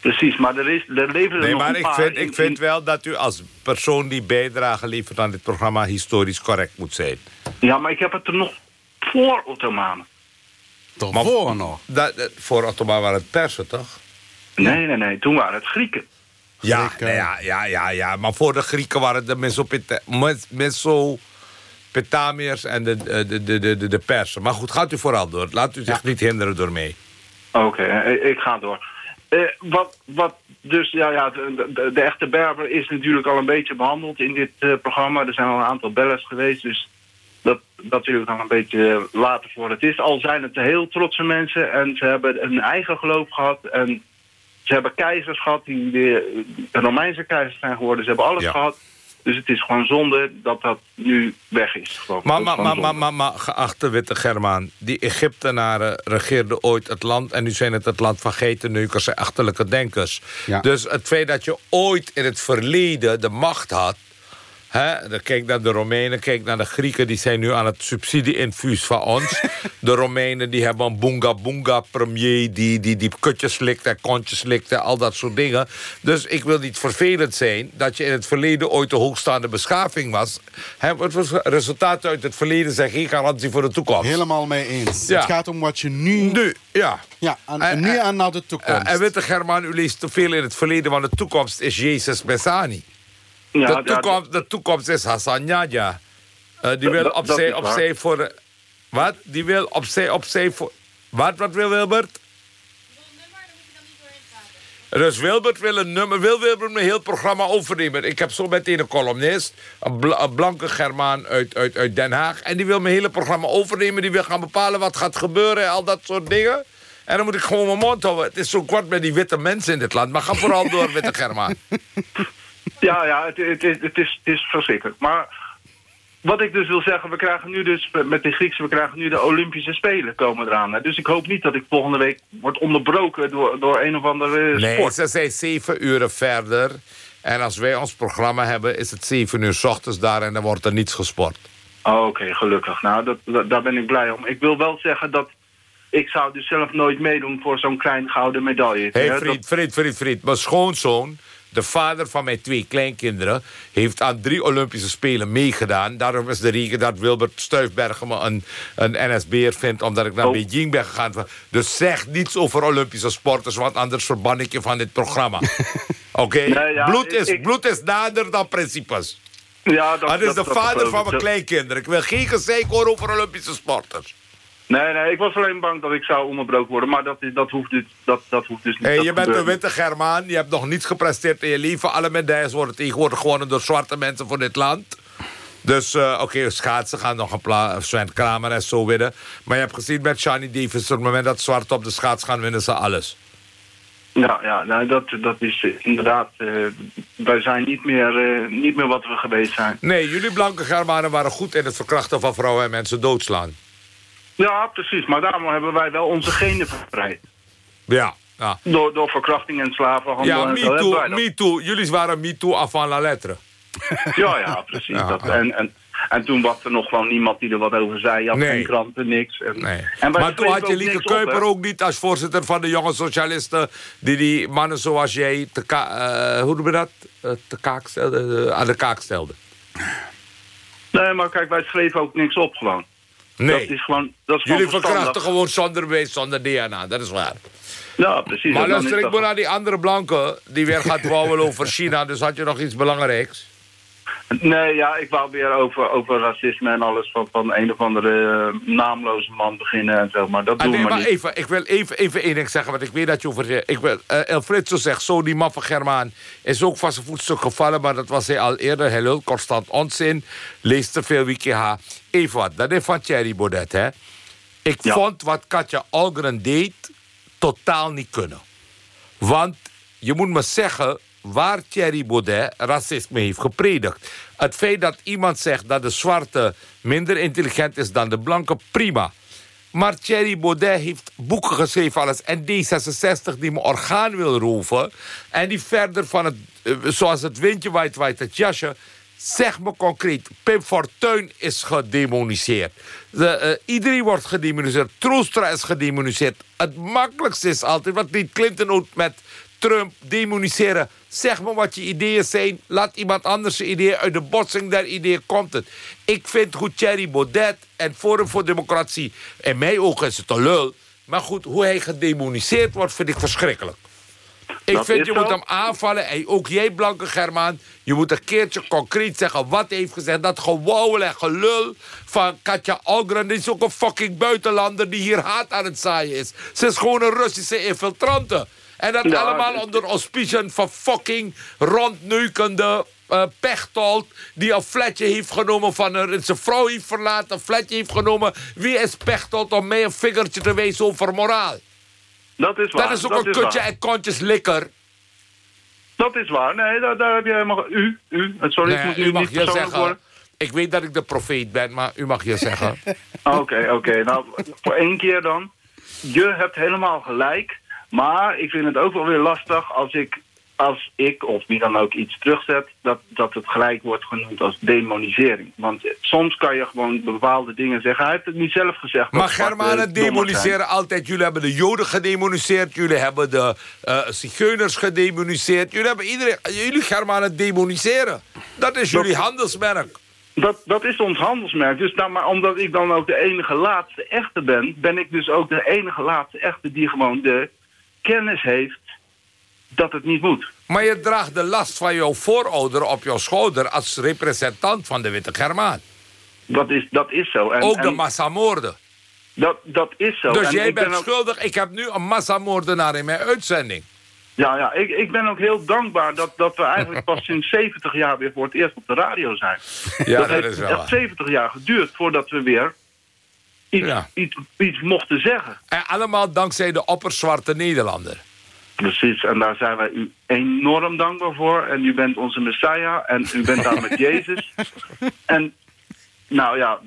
Precies, maar er, is, er leven er Nee, nog maar een ik paar vind, in- ik vind wel dat u als persoon die bijdrage levert aan dit programma historisch correct moet zijn. Ja, maar ik heb het er nog voor Ottomanen. Daarvoor nog. Dat, dat- voor Ottoman waren het Persen, toch? Nee, nee, nee, toen waren het Grieken. Ja, nou ja, ja, ja, ja, maar voor de Grieken waren het de Mesopota- Mes- Mesopotamiërs en de, de, de, de, de, Persen. Maar goed, gaat u vooral door. Laat u zich niet hinderen door mee. Oké, eh, ik ga door. Eh, wat, wat dus, ja, ja, de, de, de echte Berber is natuurlijk al een beetje behandeld in dit eh, programma. Er zijn al een aantal bellers geweest, dus dat, dat wil ik dan een beetje laten voor het is. Al zijn het heel trotse mensen en ze hebben een eigen geloof gehad. En ze hebben keizers gehad die de, de Romeinse keizers zijn geworden. Ze hebben alles Ja. gehad. Dus het is gewoon zonde dat dat nu weg is. Maar, maar, maar, maar, maar, maar, geachte Witte Germaan... die Egyptenaren regeerden ooit het land... en nu zijn het het land van geitenneukers en achterlijke denkers. Ja. Dus het feit dat je ooit in het verleden de macht had... Dan kijk naar de Romeinen, kijk naar de Grieken... die zijn nu aan het subsidie-infuus van ons. <laughs> de Romeinen die hebben een boonga-boonga premier... Die, die, die kutjes likt en kontjes likt en al dat soort dingen. Dus ik wil niet vervelend zijn... dat je in het verleden ooit de hoogstaande beschaving was. Was het resultaat uit het verleden zijn geen garantie voor de toekomst. Helemaal mee eens. Ja. Het gaat om wat je nu... Nu, ja. Ja, en, nu en- aan naar de toekomst. En witte Germaan, u leest te veel in het verleden... want de toekomst is Jezus Bessani. Ja, de, toekomst, de toekomst is Hassan Yahya. Eh, die wil opzij, opzij voor... Wat? Die wil opzij, opzij voor... Wat, wat wil Wilbert? Dus Wilbert wil een nummer, wil Wilbert mijn heel programma overnemen. Ik heb zo meteen een columnist, een, bla- een blanke Germaan uit, uit, uit Den Haag. En die wil mijn hele programma overnemen. Die wil gaan bepalen wat gaat gebeuren en al dat soort dingen. En dan moet ik gewoon mijn mond houden. Het is zo kwart met die witte mensen in dit land. Maar ga vooral door, witte Germaan. <laughs> Ja, ja, het, het, is, het, is, het is verschrikkelijk. Maar wat ik dus wil zeggen, we krijgen nu dus met de Griekse, we krijgen nu de Olympische Spelen komen eraan. Dus ik hoop niet dat ik volgende week word onderbroken door, door een of andere Nee, sport. ze zijn zeven uren verder. En als wij ons programma hebben, is het zeven uur 's ochtends daar... en dan wordt er niets gesport. Oh, Oké, gelukkig. Nou, dat, dat- daar ben ik blij om. Ik wil wel zeggen dat ik zou dus zelf nooit meedoen voor zo'n klein gouden medaille. Hé, hey, vriend, vriend, vriend, vriend. Mijn schoonzoon, de vader van mijn twee kleinkinderen... heeft aan drie Olympische Spelen meegedaan. Daarom is de reden dat Wilbert Stuifbergen me een, een NSB'er vindt... omdat ik naar Oh. Beijing ben gegaan. Dus zeg niets over Olympische sporters... want anders verban ik je van dit programma. <laughs> Oké? Nee, ja, bloed, is, ik- bloed is nader dan principes. Ja, dat, Dat is dat- de vader van mijn kleinkinderen. Ik wil geen gezeik horen over Olympische sporters. Nee, nee, ik was alleen bang dat ik zou onderbroken worden. Maar dat, dat, hoeft, dus, dat, dat hoeft dus niet. Hey, je bent een witte Germaan. Je hebt nog niets gepresteerd in je leven. Alle medailles worden tegenwoordig gewonnen door zwarte mensen van dit land. Dus eh, oké, schaatsen gaan nog een plaats. Sven Kramer en zo winnen. Maar je hebt gezien met Shani Davis... op het moment dat zwart op de schaats gaan, winnen ze alles. Ja, ja nou, dat, dat is eh, inderdaad... eh, wij zijn niet meer, niet meer wat we geweest zijn. Nee, jullie blanke Germanen waren goed in het verkrachten van vrouwen en mensen doodslaan. Ja, precies. Maar daarom hebben wij wel onze genen verspreid. Ja, ja. Door, door verkrachting en slavenhandel. Ja, en me too. Jullie waren me too avant la lettre. Ja, ja, precies. Ja, dat, ja. En, en, En toen was er nog gewoon niemand die er wat over zei. Je had Nee. geen kranten, niks. En, Nee. en maar toen had je Lieke. Kuiper ook niet als voorzitter van de jonge socialisten... die die mannen zoals jij te eh, hoe noem je dat? Eh, te kaak stelde, eh, aan de kaak stelde. Nee, maar kijk, wij schreven ook niks op gewoon. Nee. Dat is gewoon, dat is Jullie verkrachten gewoon zonder beest, zonder DNA. Dat is waar. Ja, precies. Maar luister, is ik moet naar die andere blanke... die weer gaat wouwen over China. Dus had je nog iets belangrijks? Nee, ja, ik wou weer over, over racisme en alles van, van een of andere eh, naamloze man beginnen en zo. Maar dat Ah, doen nee, we maar niet. even, ik wil even, even één ding zeggen, want ik weet dat je over... Ik wil, eh, zegt zo, die maffe Germaan is ook van zijn voetstuk gevallen... maar dat was hij al eerder. Hij lult constant onzin, leest te veel WKH. Even wat, dat is van Thierry Baudet, hè. Ik Ja. vond wat Katja Algren deed totaal niet kunnen. Want je moet me zeggen waar Thierry Baudet racisme heeft gepredikt. Het feit dat iemand zegt dat de zwarte minder intelligent is dan de blanke, prima. Maar Thierry Baudet heeft boeken geschreven alles. En D66 die mijn orgaan wil roven. En die verder van het, eh, zoals het windje waait, waait het jasje. Zeg me concreet, Pim Fortuyn is gedemoniseerd. De, eh, iedereen wordt gedemoniseerd. Troostra is gedemoniseerd. Het makkelijkste is altijd, wat deed Clinton ook met Trump demoniseren. Zeg me wat je ideeën zijn. Laat iemand anders zijn ideeën. Uit de botsing der ideeën komt het. Ik vind goed Thierry Baudet en Forum voor Democratie... in mijn ogen is het een lul. Maar goed, hoe hij gedemoniseerd wordt, vind ik verschrikkelijk. Ik Dat vind, je moet hem aanvallen. En ook jij, Blanke Germaan. Je moet een keertje concreet zeggen wat hij heeft gezegd. Dat gewauwel en gelul van Katja Algren. Die is ook een fucking buitenlander die hier haat aan het zaaien is. Ze is gewoon een Russische infiltrante. En dat Ja, allemaal dus- onder auspiciën van fucking rondneukende eh Pechtold... die een flatje heeft genomen van een... zijn vrouw heeft verlaten, een flatje heeft genomen. Wie is Pechtold om mij een vingertje te wijzen over moraal? Dat is waar. Dat is ook een kutje waar. en kontjes likker. Dat is waar. Nee, daar, daar heb je helemaal... U, u. Sorry, ik moet u mag niet je zeggen. worden. Ik weet dat ik de profeet ben, maar u mag je zeggen. <laughs> Oké, oké. Nou, voor één keer dan. Je hebt helemaal gelijk. Maar ik vind het ook wel weer lastig als ik, als ik of wie dan ook iets terugzet... dat, dat het gelijk wordt genoemd als demonisering. Want soms kan je gewoon bepaalde dingen zeggen. Hij heeft het niet zelf gezegd. Maar zwarte Germanen zijn. demoniseren altijd. Jullie hebben de Joden gedemoniseerd. Jullie hebben de Zigeuners gedemoniseerd. Jullie hebben iedereen... Jullie Germanen demoniseren. Dat is jullie handelsmerk. Dat, dat is ons handelsmerk. Dus nou, maar omdat ik dan ook de enige laatste echte ben... ben ik dus ook de enige laatste echte die gewoon de kennis heeft dat het niet moet. Maar je draagt de last van jouw voorouder op jouw schouder... als representant van de Witte Germaan. Dat is, dat is zo. En, Ook de en massamoorden. dat, dat is zo. Dus En jij ben bent ook- schuldig. Ik heb nu een massamoordenaar in mijn uitzending. Ja, ja ik, ik ben ook heel dankbaar dat, dat we eigenlijk pas <laughs> sinds 70 jaar weer voor het eerst op de radio zijn. Ja, dat, heeft is wel echt waar. 70 jaar geduurd voordat we weer iets, Ja. iets, iets mochten zeggen. En allemaal dankzij de opperzwarte Nederlander. Precies, en daar zijn wij u enorm dankbaar voor. En u bent onze Messiah en u bent daar met <laughs> Jezus. En nou ja,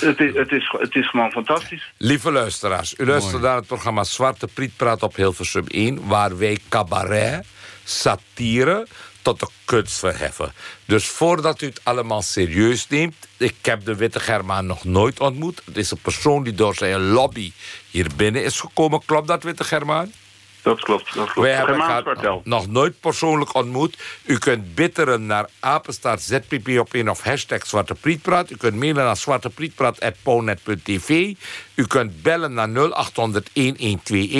het is, het is, het is gewoon fantastisch. Lieve luisteraars, u luistert naar het programma Zwarte Priet Praat op Hilversum 1... waar wij cabaret, satire tot de kunst verheffen. Dus voordat u het allemaal serieus neemt... ik heb de Witte Germaan nog nooit ontmoet. Het is een persoon die door zijn lobby hier binnen is gekomen. Klopt dat, Witte Germaan? Dat klopt, dat klopt. Wij hebben elkaar nog nooit persoonlijk ontmoet. U kunt bitteren naar apenstaart ZPP op in of hashtag Zwarte Prietpraat. U kunt mailen naar zwarteprietpraat.ponet.tv. U kunt bellen naar 0800-1121.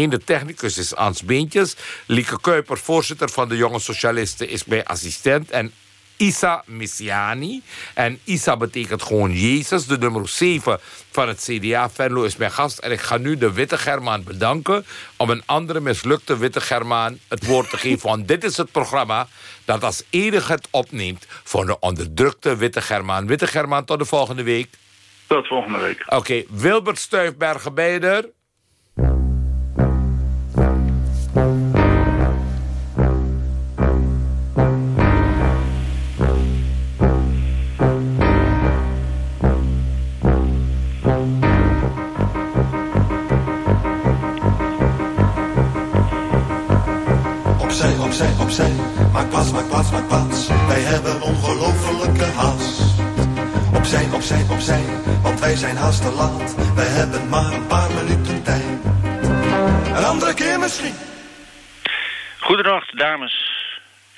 De technicus is Ans Beentjes. Lieke Kuiper, voorzitter van de Jonge Socialisten, is mijn assistent. En Isa Messiani. En Isa betekent gewoon Jezus. De nummer 7 van het CDA. Venlo is mijn gast. En ik ga nu de Witte Germaan bedanken... om een andere mislukte Witte Germaan het woord te geven. Want dit is het programma dat als enige het opneemt... voor de onderdrukte Witte Germaan. Witte Germaan, tot de volgende week. Tot volgende week. Oké, Wilbert Stuifbergen,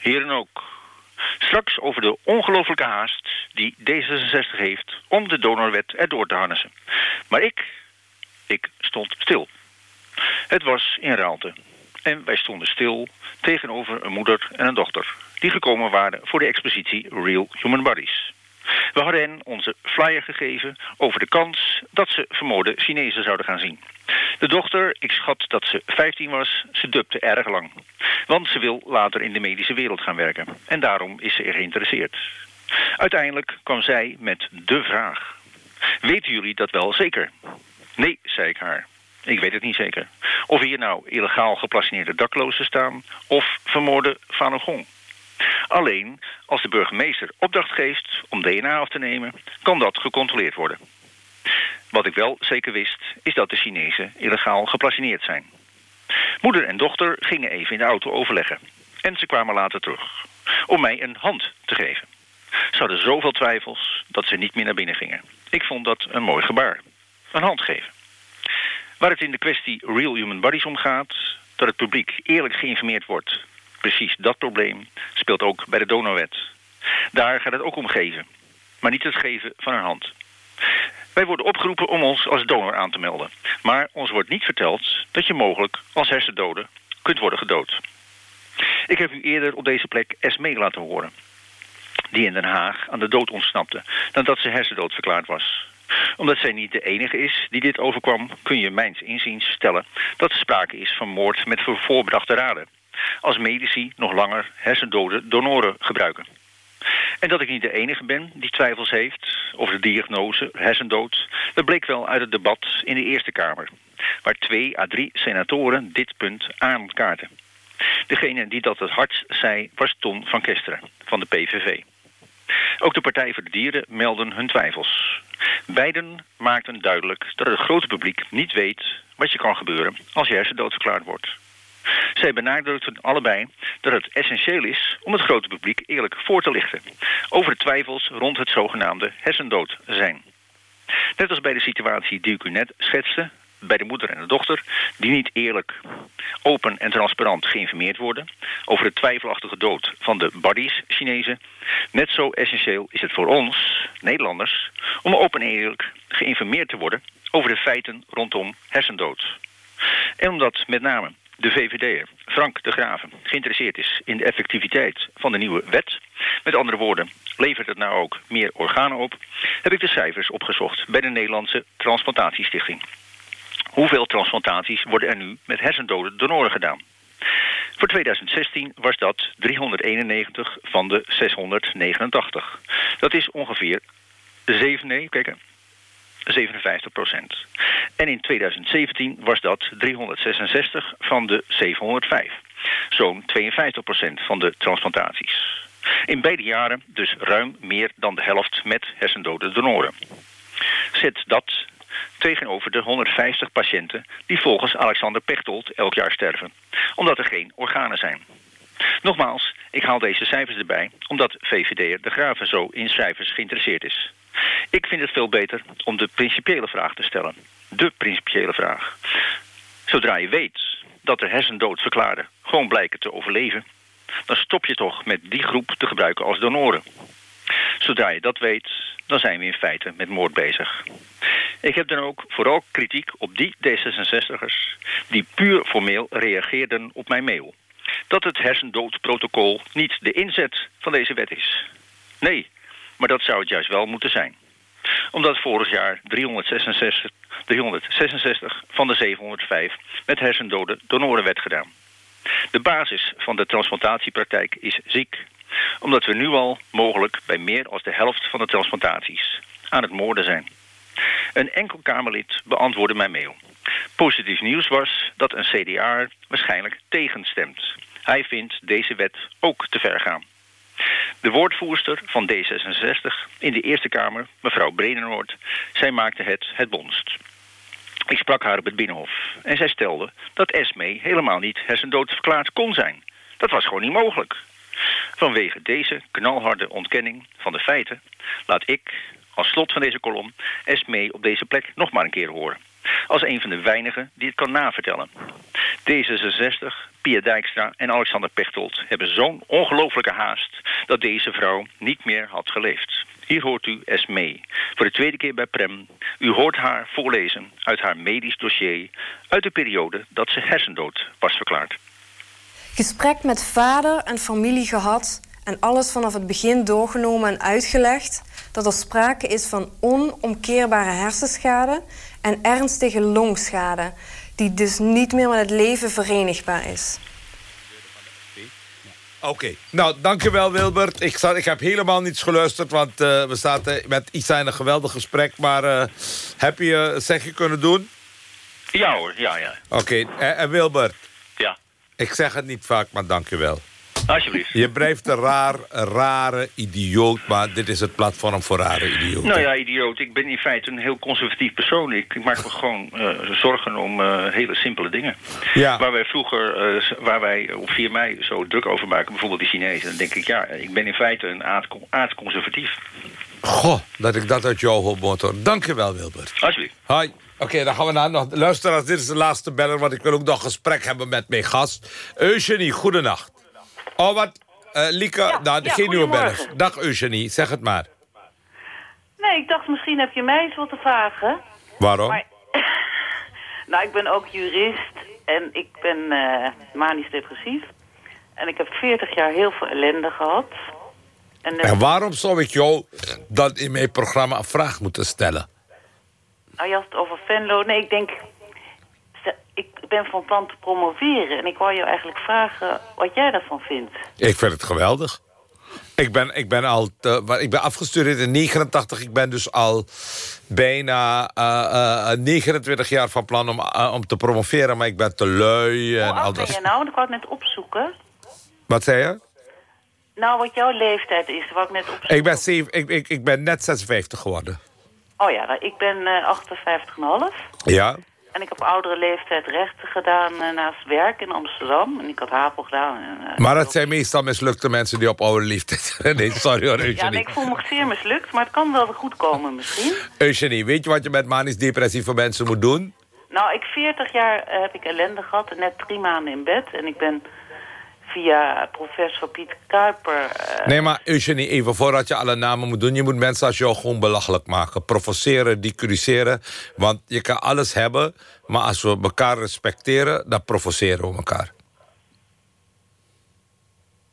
heren ook. Straks over de ongelofelijke haast die D66 heeft om de donorwet erdoor te harnessen. Maar ik, ik stond stil. Het was in Raalte. En wij stonden stil tegenover een moeder en een dochter... die gekomen waren voor de expositie Real Human Bodies. We hadden hen onze flyer gegeven over de kans dat ze vermoorde Chinezen zouden gaan zien. De dochter, ik schat dat ze 15 was, ze dupte erg lang. Want ze wil later in de medische wereld gaan werken. En daarom is ze er geïnteresseerd. Uiteindelijk kwam zij met de vraag. Weten jullie dat wel zeker? Nee, zei ik haar. Ik weet het niet zeker. Of hier nou illegaal geplacineerde daklozen staan... of vermoorde Falun Gong. Alleen als de burgemeester opdracht geeft om DNA af te nemen... kan dat gecontroleerd worden. Wat ik wel zeker wist, is dat de Chinezen illegaal geplacineerd zijn. Moeder en dochter gingen even in de auto overleggen. En ze kwamen later terug. Om mij een hand te geven. Ze hadden zoveel twijfels dat ze niet meer naar binnen gingen. Ik vond dat een mooi gebaar. Een hand geven. Waar het in de kwestie Real Human Bodies om gaat... dat het publiek eerlijk geïnformeerd wordt... precies dat probleem speelt ook bij de donorwet. Daar gaat het ook om geven. Maar niet het geven van een hand. Wij worden opgeroepen om ons als donor aan te melden. Maar ons wordt niet verteld dat je mogelijk als hersendode kunt worden gedood. Ik heb u eerder op deze plek Esmee laten horen. Die in Den Haag aan de dood ontsnapte nadat ze hersendood verklaard was. Omdat zij niet de enige is die dit overkwam... kun je mijns inziens stellen dat er sprake is van moord met voorbedachte raden. Als medici nog langer hersendode donoren gebruiken. En dat ik niet de enige ben die twijfels heeft over de diagnose hersendood... dat bleek wel uit het debat in de Eerste Kamer... waar twee à drie senatoren dit punt aankaarten. Degene die dat het hardst zei was Ton van Kesteren van de PVV. Ook de Partij voor de Dieren melden hun twijfels. Beiden maakten duidelijk dat het grote publiek niet weet wat je kan gebeuren als je hersendood verklaard wordt. Zij benadrukten allebei dat het essentieel is om het grote publiek eerlijk voor te lichten over de twijfels rond het zogenaamde hersendood zijn. Net als bij de situatie die ik u net schetste, bij de moeder en de dochter... die niet eerlijk, open en transparant geïnformeerd worden... over de twijfelachtige dood van de Buddies Chinezen... net zo essentieel is het voor ons, Nederlanders... om open en eerlijk geïnformeerd te worden... over de feiten rondom hersendood. En omdat met name de VVD'er Frank de Graven geïnteresseerd is in de effectiviteit van de nieuwe wet. Met andere woorden, levert het nou ook meer organen op? Heb ik de cijfers opgezocht bij de Nederlandse Transplantatiestichting. Hoeveel transplantaties worden er nu met hersendode donoren gedaan? Voor 2016 was dat 391 van de 689. Dat is ongeveer 7, nee, kijk, 57 procent. En in 2017 was dat 366 van de 705. Zo'n 52 procent van de transplantaties. In beide jaren dus ruim meer dan de helft met hersendode donoren. Zet dat tegenover de 150 patiënten die volgens Alexander Pechtold elk jaar sterven, omdat er geen organen zijn. Nogmaals, ik haal deze cijfers erbij omdat VVD'er De Graven zo in cijfers geïnteresseerd is. Ik vind het veel beter om de principiële vraag te stellen. De principiële vraag. Zodra je weet dat er hersendood verklaarden gewoon blijken te overleven... dan stop je toch met die groep te gebruiken als donoren. Zodra je dat weet, dan zijn we in feite met moord bezig. Ik heb dan ook vooral kritiek op die D66'ers... die puur formeel reageerden op mijn mail. Dat het hersendoodprotocol niet de inzet van deze wet is. Nee, maar dat zou het juist wel moeten zijn. Omdat vorig jaar 366, 366 van de 705 met hersendoden donoren werd gedaan. De basis van de transplantatiepraktijk is ziek. Omdat we nu al mogelijk bij meer dan de helft van de transplantaties aan het moorden zijn. Een enkel Kamerlid beantwoordde mijn mail. Positief nieuws was dat een CDA waarschijnlijk tegenstemt. Hij vindt deze wet ook te ver gaan. De woordvoerster van D66 in de Eerste Kamer, mevrouw Bredenoord, zij maakte het het bonst. Ik sprak haar op het Binnenhof en zij stelde dat Esme helemaal niet hersendood verklaard kon zijn. Dat was gewoon niet mogelijk. Vanwege deze knalharde ontkenning van de feiten laat ik als slot van deze kolom Esmee op deze plek nog maar een keer horen. Als een van de weinigen die het kan navertellen. D66, Pia Dijkstra en Alexander Pechtold hebben zo'n ongelofelijke haast... dat deze vrouw niet meer had geleefd. Hier hoort u Esmee, voor de tweede keer bij Prem. U hoort haar voorlezen uit haar medisch dossier... uit de periode dat ze hersendood was verklaard. Gesprek met vader en familie gehad en alles vanaf het begin doorgenomen en uitgelegd dat er sprake is van onomkeerbare hersenschade en ernstige longschade, die dus niet meer met het leven verenigbaar is. Oké, nou dankjewel Wilbert. Ik, zat, ik heb helemaal niets geluisterd, want uh, we zaten met Isa in een geweldig gesprek. Maar uh, heb je een zegje kunnen doen? Ja hoor, ja, ja. Oké, en, en Wilbert? Ja. Ik zeg het niet vaak, maar dankjewel. Alsjeblieft. Je blijft een raar, rare idioot, maar dit is het platform voor rare idioten. Nou ja, idioot. Ik ben in feite een heel conservatief persoon. Ik, ik maak me gewoon uh, zorgen om uh, hele simpele dingen. Ja. Waar wij vroeger, uh, waar wij op 4 mei zo druk over maken, bijvoorbeeld de Chinezen. Dan denk ik, ja, ik ben in feite een aardconservatief. Goh, dat ik dat uit jou hoor, motor. Dank je wel, Wilbert. Alsjeblieft. Hoi. Oké, okay, dan gaan we naar nog. Luisteraars, dit is de laatste beller, want ik wil ook nog gesprek hebben met mijn gast. Eugenie, goedenacht. Oh, wat? Uh, Lieke, ja, nou, ja, geen. Dag Eugenie, zeg het maar. Nee, ik dacht misschien heb je mij eens wat te vragen. Waarom? Maar, <laughs> nou, ik ben ook jurist en ik ben uh, manisch depressief. En ik heb 40 jaar heel veel ellende gehad. En, uh, en waarom zou ik jou dan in mijn programma een vraag moeten stellen? Nou, je had het over Venlo. Nee, ik denk... Ik ben van plan te promoveren. En ik wou je eigenlijk vragen wat jij daarvan vindt. Ik vind het geweldig. Ik ben, ik ben al te, ik ben afgestudeerd in 89. Ik ben dus al bijna uh, uh, 29 jaar van plan om, uh, om te promoveren. Maar ik ben te lui. En Hoe oud ben je nou? Ik wou het net opzoeken. Wat zei je? Nou, wat jouw leeftijd is, wou ik net opzoeken. Ik ben, zeven, ik, ik, ik ben net 56 geworden. Oh ja, ik ben uh, 58,5. Ja. En ik heb oudere leeftijd rechten gedaan uh, naast werk in Amsterdam. En ik had HAPO gedaan. En, uh, maar dat zijn meestal mislukte mensen die op oude leeftijd... <laughs> nee, sorry hoor, Eugenie. Ja, nee, ik voel me zeer mislukt, maar het kan wel goed komen misschien. Eugenie, weet je wat je met manisch depressieve mensen moet doen? Nou, ik 40 jaar uh, heb ik ellende gehad en net drie maanden in bed. En ik ben via professor Piet Kuiper... Uh... Nee, maar Eugenie, even voordat je alle namen moet doen... je moet mensen als jou gewoon belachelijk maken. Provoceren, ridiculiseren. Want je kan alles hebben... maar als we elkaar respecteren, dan provoceren we elkaar.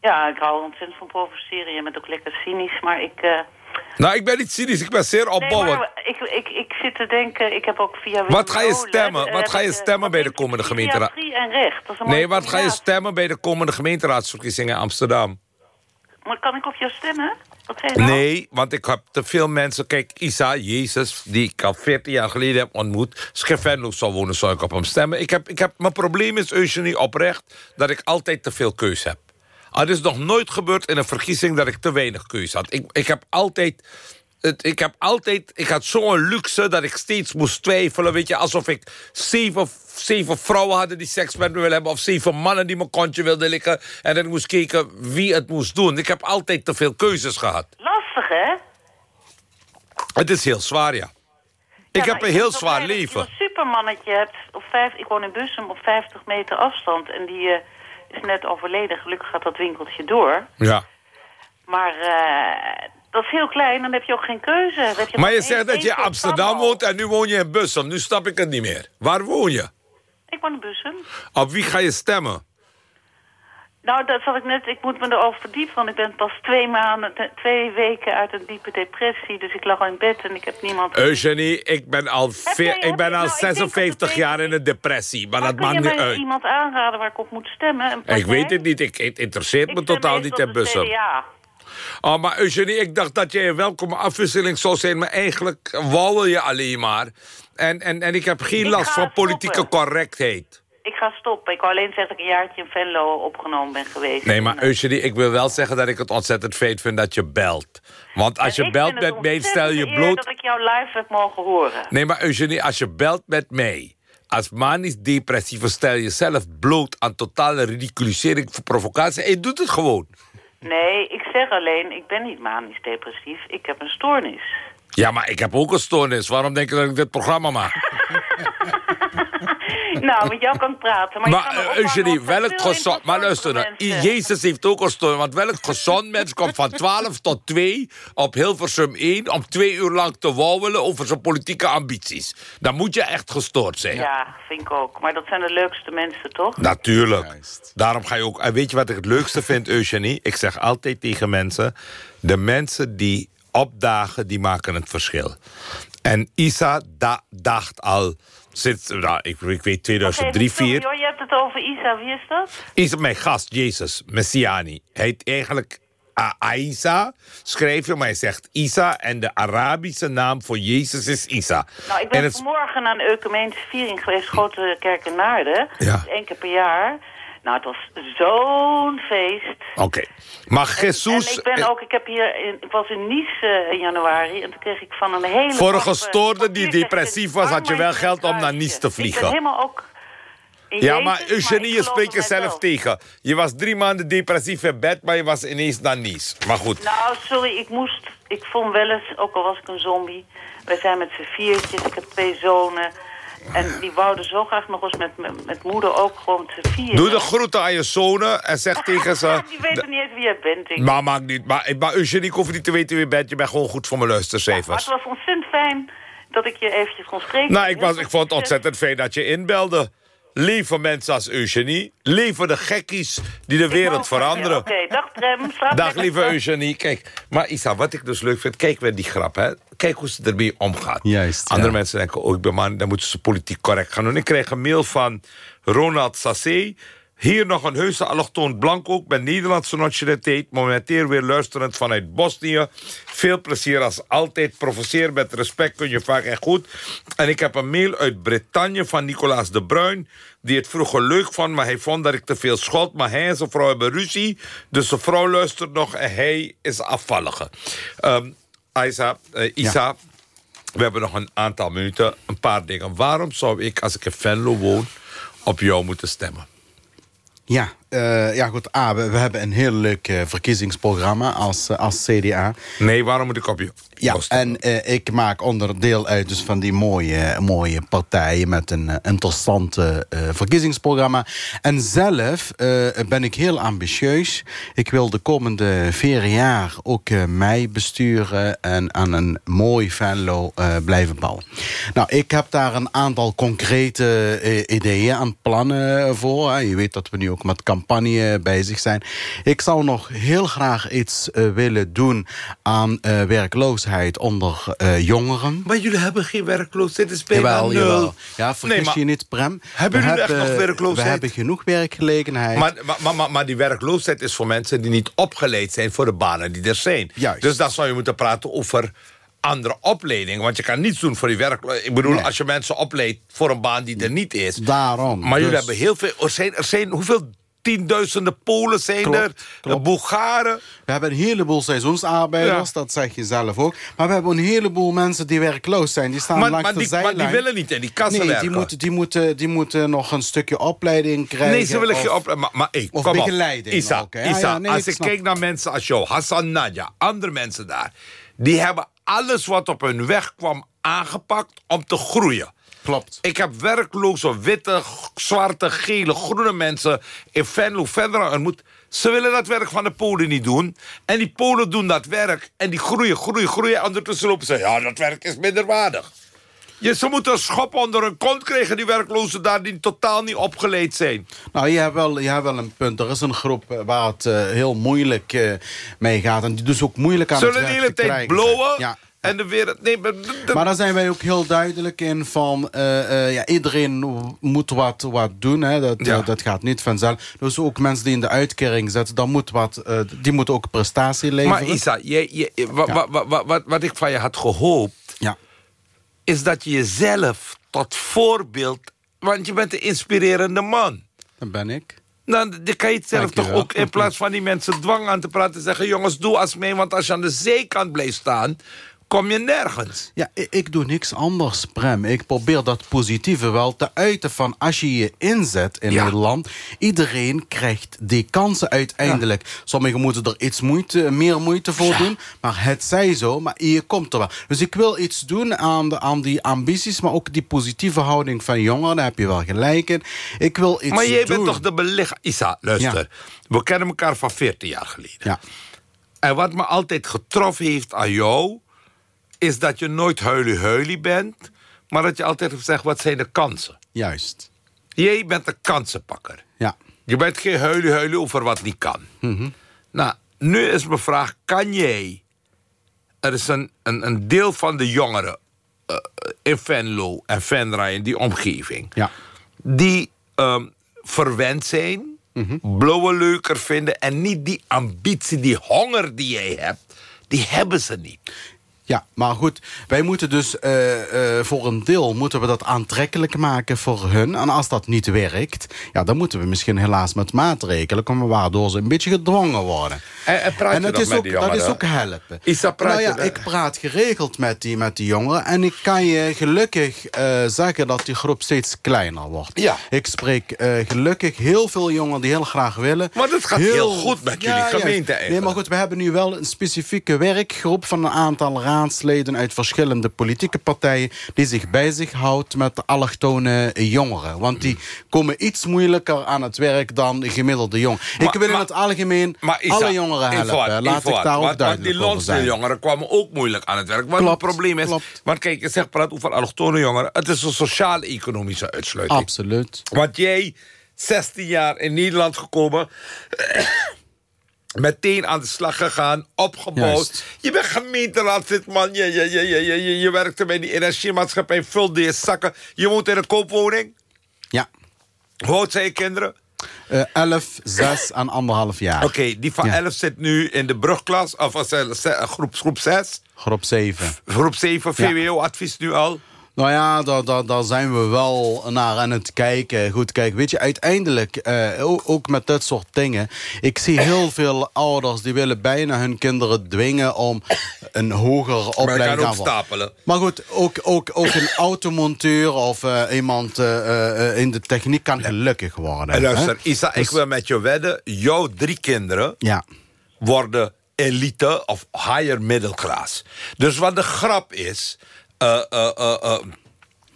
Ja, ik hou ontzettend van provoceren. Je bent ook lekker cynisch, maar ik... Uh... Nou, ik ben niet cynisch, ik ben zeer opbouwend. Nee, ik, ik, ik zit te denken, ik heb ook via... Wat ga je stemmen? Wat ga je stemmen bij de komende gemeenteraad? en recht. Dat is een nee, wat ga je stemmen bij de komende gemeenteraadsverkiezingen in Amsterdam? Maar kan ik op jou stemmen? Wat zei je nou? Nee, want ik heb te veel mensen... Kijk, Isa, Jezus, die ik al 14 jaar geleden heb ontmoet... Schefenlo zou wonen, zou ik op hem stemmen. Ik heb, ik heb, mijn probleem is, Eugenie, oprecht... dat ik altijd te veel keus heb. Het is nog nooit gebeurd in een verkiezing dat ik te weinig keus had. Ik, ik heb altijd... Het, ik heb altijd... Ik had zo'n luxe dat ik steeds moest twijfelen. Weet je, alsof ik zeven, zeven vrouwen had die seks met me willen hebben... of zeven mannen die mijn kontje wilden likken. En dan moest kijken wie het moest doen. Ik heb altijd te veel keuzes gehad. Lastig, hè? Het is heel zwaar, ja. ik heb een heel zwaar leven. Als je een supermannetje hebt, op vijf, ik woon in Bussum, op 50 meter afstand... en die... Uh, is net overleden. Gelukkig gaat dat winkeltje door. Ja. Maar uh, dat is heel klein, dan heb je ook geen keuze. Heb je maar je zegt dat je in Amsterdam woont en nu woon je in Bussum. Nu snap ik het niet meer. Waar woon je? Ik woon in Bussum. Op wie ga je stemmen? Nou, dat zat ik net. Ik moet me erover verdiepen, want ik ben pas twee maanden, twee weken uit een diepe depressie. Dus ik lag al in bed en ik heb niemand... Eugenie, ik ben al, veer, ik ben al nou, 56 jaar in een depressie, maar, maar dat maakt niet uit. iemand aanraden waar ik op moet stemmen? Ik weet het niet, ik, het interesseert me totaal niet in Bussum. Oh, maar Eugenie, ik dacht dat jij een welkome afwisseling zou zijn... maar eigenlijk wouwel je alleen maar. En, en, en ik heb geen ik last van politieke stoppen. correctheid. Ik ga stoppen. Ik wou alleen zeggen dat ik een jaartje in Venlo opgenomen ben geweest. Nee, maar Eugenie, ik wil wel zeggen dat ik het ontzettend feit vind dat je belt. Want als je belt met mij, stel je bloot... dat ik jou live heb mogen horen. Nee, maar Eugenie, als je belt met mij... als manisch depressief stel je zelf bloot aan totale ridiculisering voor provocatie... en je doet het gewoon. Nee, ik zeg alleen, ik ben niet manisch depressief. Ik heb een stoornis. Ja, maar ik heb ook een stoornis. Waarom denk je dat ik dit programma maak? <laughs> <laughs> nou, met jou kan ik praten. Maar, Maar eh, Eugenie, welk gezond... Maar luister, nou. Jezus heeft ook een stoornis. Want welk gezond mens komt van 12 tot 2 op Hilversum 1... om twee uur lang te wauwelen over zijn politieke ambities? Dan moet je echt gestoord zijn. Ja, vind ik ook. Maar dat zijn de leukste mensen, toch? Natuurlijk. Daarom ga je ook... En weet je wat ik het leukste vind, Eugenie? Ik zeg altijd tegen mensen... de mensen die opdagen, die maken het verschil. En Isa da- dacht al sinds, nou, ik, ik weet, 2003, Oké, sorry, 2004... hoor, je hebt het over Isa. Wie is dat? Isa, mijn gast, Jezus, Messiani. Hij heet eigenlijk Aisa, schrijf je, maar hij zegt Isa... en de Arabische naam voor Jezus is Isa. Nou, ik en ben het, vanmorgen naar een ecumenische viering geweest, Grote Kerk in Naarden. Ja. Eén keer per jaar. Nou, het was zo'n feest. Oké, maar En Jesus... ik ben ook, ik heb hier, in, ik was in Nice eh, in januari en toen kreeg ik van een hele. Voor een eh, gestoorde die depressief was... had je wel geld om naar Nice te Ik ben vliegen. helemaal ook. Ja, Jezus, maar Eugenie, je spreekt jezelf mijzelf. tegen. Je was drie maanden depressief in bed, maar je was ineens naar Nice. Maar goed. Nou, sorry, ik moest, ik vond wel eens, ook al was ik een zombie. Wij zijn met z'n viertjes, ik heb twee zonen. En die wouden zo graag nog eens met, met, met moeder ook gewoon te vieren. Doe de groeten aan je zonen en zeg <laughs> tegen ze... Die weten niet eens wie jij bent. Ik. Maar maakt niet. Maar, maar Eugenie, ik hoef niet te weten wie je bent. Je bent gewoon goed voor mijn Maar luistercijfers. het was ontzettend fijn dat ik je eventjes kon spreken. Nou, ik, was, ik vond het ontzettend fijn dat je inbelde. Lieve mensen als Eugenie. Lieve de gekkies die de wereld veranderen. Oké, dag Prem. Slaap Dag lekker. lieve Eugenie. Kijk, maar Isa, wat ik dus leuk vind... Kijk weer die grap, hè. Kijk hoe ze ermee omgaat. Juist, Andere ja. mensen denken, oh, ik ben man, dan moeten ze politiek correct gaan doen. Ik kreeg een mail van Ronald Sassé. Hier nog een heuse allochtoon blanco met Nederlandse nationaliteit. Momenteel weer luisterend vanuit Bosnië. Veel plezier als altijd. Professeer met respect kun je vaak echt goed. En ik heb een mail uit Bretagne van Nicolaas de Bruin. Die het vroeger leuk vond, maar hij vond dat ik te veel schot. Maar hij en zijn vrouw hebben ruzie. Dus zijn vrouw luistert nog en hij is afvallige. Ehm Isa, Isa we hebben nog een aantal minuten. Een paar dingen. Waarom zou ik, als ik in Venlo woon, op jou moeten stemmen? Ja, eh, ja goed. A, we, we hebben een heel leuk eh, verkiezingsprogramma als, eh, als CDA. Nee, waarom moet ik op je Ja, en ik maak onderdeel uit dus van die mooie, mooie partijen... met een interessante verkiezingsprogramma. En zelf ben ik heel ambitieus. Ik wil de komende vier jaar ook mij besturen... en aan een mooi Venlo blijven bouwen. Nou, ik heb daar een aantal concrete ideeën en plannen voor. Je weet dat we nu ook met campagne bezig zijn. Ik zou nog heel graag iets eh, willen doen aan eh, werkloosheid onder eh, jongeren. Maar jullie hebben geen werkloosheid, het is bijna Jawel, nul. jawel. Ja, vergis Nee, je niet, Prem. Hebben We jullie echt nog We werkloosheid? hebben genoeg werkgelegenheid. Maar, maar, maar, maar, die werkloosheid is voor mensen die niet opgeleid zijn... voor de banen die er zijn. Juist. Dus dan zou je moeten praten over andere opleidingen. Want je kan niets doen voor die werkloosheid. Ik bedoel, Nee. als je mensen opleidt voor een baan die er niet is... Daarom. Maar jullie Dus- hebben heel veel... Er zijn, er zijn hoeveel tienduizenden Polen zijn Klopt, er? klopt. Bulgaren? We hebben een heleboel seizoensarbeiders, Ja. dat zeg je zelf ook. Maar we hebben een heleboel mensen die werkloos zijn. Die staan Maar, langs maar, de die, maar zijlijn. die willen niet in die kassen Nee, werken. die moeten, die, moeten, die moeten nog een stukje opleiding krijgen. Nee, ze willen geen op... Maar, maar hey, of kom begeleiding Isa, ook, hè? Ja, Isa ja, nee, als ik ik snap. kijk naar mensen als jou, Hassan Nadja, andere mensen daar... die hebben alles wat op hun weg kwam aangepakt om te groeien. Klopt. Ik heb werkloze, witte, zwarte, gele, groene mensen in Venlo verder ontmoet. Ze willen dat werk van de Polen niet doen. En die Polen doen dat werk. En die groeien, groeien, groeien. En ondertussen lopen ze, ja, dat werk is minderwaardig. Je, ze moeten een schop onder hun kont krijgen, die werklozen daar... die totaal niet opgeleid zijn. Nou, je hebt, wel, je hebt wel een punt. Er is een groep eh, waar het eh, heel moeilijk eh, mee gaat. En die dus ook moeilijk aan Zullen het de werk hele te tijd krijgen blowen? Ja. En de wereld... Nee, maar, d- d- Maar daar zijn wij ook heel duidelijk in van... eh, eh, ja, iedereen moet wat, wat doen. Hè. Dat, Ja. dat gaat niet vanzelf. Dus ook mensen die in de uitkering zitten... Dan moet wat, eh, die moeten ook prestatie leveren. maar Isa, jij, jij- wa- Ja. wa- wa- wa- wat, wat ik van je had gehoopt... Ja. is dat je jezelf tot voorbeeld... want je bent een inspirerende man. Dat ben ik. Dan dan kan je het zelf toch ook in plaats van die mensen dwang aan te praten... zeggen, jongens, doe als mee, want als je aan de zijkant blijft staan... kom je nergens. Ja, ik, ik doe niks anders, Prem. Ik probeer dat positieve wel te uiten van als je je inzet in Ja. Nederland. Iedereen krijgt die kansen uiteindelijk. Sommigen moeten er iets moeite, meer moeite voor doen. Maar het zij zo, maar je komt er wel. Dus ik wil iets doen aan, de, aan die ambities, maar ook die positieve houding van jongeren. Daar heb je wel gelijk in. Ik wil iets Maar jij doen. bent toch de beligger... Isa, luister. We kennen elkaar van 14 jaar geleden. Ja. En wat me altijd getroffen heeft aan jou... is dat je nooit huilie-huilie bent... maar dat je altijd zegt, wat zijn de kansen? Juist. Jij bent een kansenpakker. Ja. Je bent geen huilie-huilie over wat niet kan. Mhm. Nou, nu is mijn vraag, kan jij... Er is een, een, een deel van de jongeren eh, in Venlo en Venray in die omgeving... Ja. die ehm, verwend zijn, blauwe leuker vinden... en niet die ambitie, die honger die jij hebt, die hebben ze niet. Ja, maar goed, wij moeten dus eh, eh, voor een deel moeten we dat aantrekkelijk maken voor hun. En als dat niet werkt, ja, dan moeten we misschien helaas met maatregelen komen... waardoor ze een beetje gedwongen worden. En, en praat dat is ook, die dat is ook helpen. Isa, praat nou ja, ik praat geregeld met die, met die jongeren. En ik kan je gelukkig eh, zeggen dat die groep steeds kleiner wordt. Ja. Ik spreek eh, gelukkig heel veel jongeren die heel graag willen. Maar dat gaat heel goed met jullie gemeente Nee, eigenlijk. maar goed, we hebben nu wel een specifieke werkgroep... van een aantal raadsleden uit verschillende politieke partijen... die zich bij zich houdt met de allochtone jongeren. Want die komen iets moeilijker aan het werk dan gemiddelde jongeren. Ik Maar- wil in het algemeen alle jongeren helpen. Laat ik daar ook duidelijk die over zijn. jongeren kwamen ook moeilijk aan het werk. Wat het probleem is... klopt. Want kijk, je zegt praat over allochtone jongeren. Het is een sociaal-economische uitsluiting. Absoluut. Want jij, 16 jaar in Nederland gekomen... meteen aan de slag gegaan, opgebouwd. Juist. Je bent gemeenteraadslid, man. Je, je, je, je, je, je, je werkte bij die energiemaatschappij, vulde je zakken. Je woont in een koopwoning. Ja. Hoe oud zijn je kinderen? Eh 11, 6 en anderhalf jaar. Oké, die van Ja. 11 zit nu in de brugklas, of als, groep, groep 6. Groep 7. Groep 7, VWO-advies nu al. Nou ja, daar, daar, daar zijn we wel naar aan het kijken. Goed, kijk, weet je, uiteindelijk, eh, ook, met dit soort dingen... ik zie heel veel ouders die willen bijna hun kinderen dwingen... om een hogere opleiding te gaan stapelen. Maar goed, ook, ook, ook een automonteur of eh, iemand eh, in de techniek kan gelukkig worden. En luister, hè? Isa, ik Dus- wil met je wedden. Jouw drie kinderen Ja. worden elite of higher middle class. Dus wat de grap is... eh, eh, eh,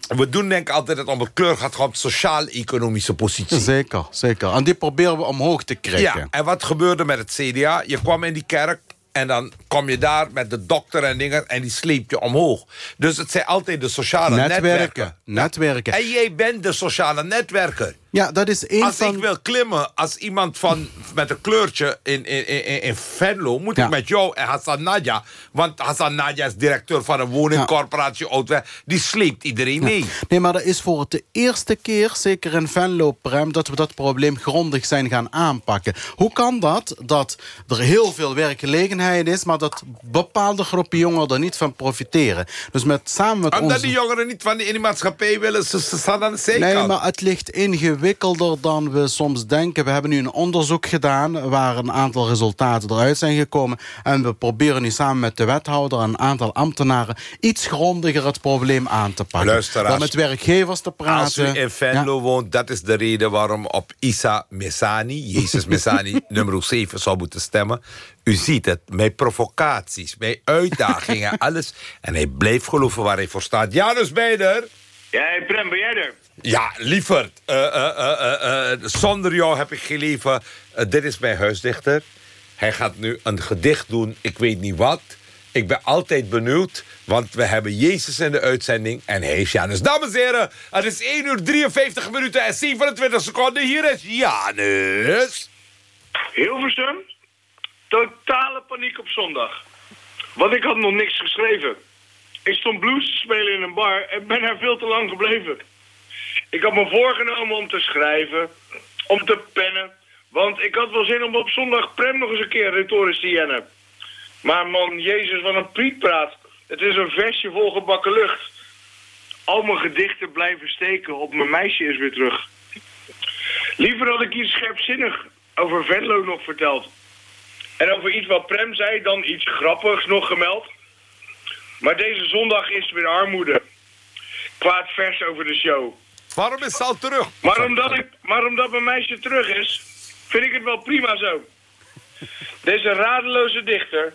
we doen denk ik altijd dat het om het kleur gaat... gewoon om sociaal-economische positie. Zeker, zeker. En die proberen we omhoog te krijgen. Ja, en wat gebeurde met het CDA? Je kwam in die kerk en dan kom je daar met de dokter en dingen... en die sleept je omhoog. Dus het zijn altijd de sociale netwerken. Netwerken, netwerken. En jij bent de sociale netwerker. Ja, dat is één Als van... ik wil klimmen, als iemand van, met een kleurtje in, in, in, in Venlo... moet Ja. ik met jou en Hassan Nadja... want Hassan Nadja is directeur van een woningcorporatie Oudweg... die sleept iedereen mee. Nee, maar dat is voor het de eerste keer, zeker in Venlo, Prem... dat we dat probleem grondig zijn gaan aanpakken. Hoe kan dat, dat er heel veel werkgelegenheid is... maar dat bepaalde groepen jongeren er niet van profiteren? Dus met, samen met Omdat onze... die jongeren niet van die, in die maatschappij willen... ze, ze staan aan de zijkant. Nee, maar het ligt ingewikkelder dan we soms denken. We hebben nu een onderzoek gedaan waar een aantal resultaten eruit zijn gekomen. En we proberen nu samen met de wethouder en een aantal ambtenaren... iets grondiger het probleem aan te pakken. Luisteraars, Dan met werkgevers te praten. Als u in Venlo woont, dat is de reden waarom op Isa Messani... Jezus Messani, <laughs> nummer 7, zou moeten stemmen. U ziet het, met provocaties, met uitdagingen, <laughs> alles. En hij blijft geloven waar hij voor staat. Janus Beider. Ja, hey Prem, ben jij er? Ja, lieverd. eh, zonder jou heb ik. Eh, dit is mijn huisdichter. Hij gaat nu een gedicht doen, ik weet niet wat. Ik ben altijd benieuwd, want we hebben Jezus in de uitzending... en is Janus. Dames en heren, het is 1 uur 53 minuten en 27 seconden. Hier is Janus. Hilversum? Totale paniek op zondag. Want ik had nog niks geschreven. Ik stond blues te spelen in een bar en ben er veel te lang gebleven. Ik had me voorgenomen om te schrijven, om te pennen. Want ik had wel zin om op zondag Prem nog eens een keer retorisch te jennen. Maar man, Jezus, wat een prietpraat. Het is een versje vol gebakken lucht. Al mijn gedichten blijven steken, op mijn meisje is weer terug. Liever had ik iets scherpzinnig over Venlo nog verteld. En over iets wat Prem zei, dan iets grappigs nog gemeld. Maar deze zondag is weer armoede. Kwaad vers over de show. Waarom is ze al terug? Maar omdat, ik, maar omdat mijn meisje terug is, vind ik het wel prima zo. Deze radeloze dichter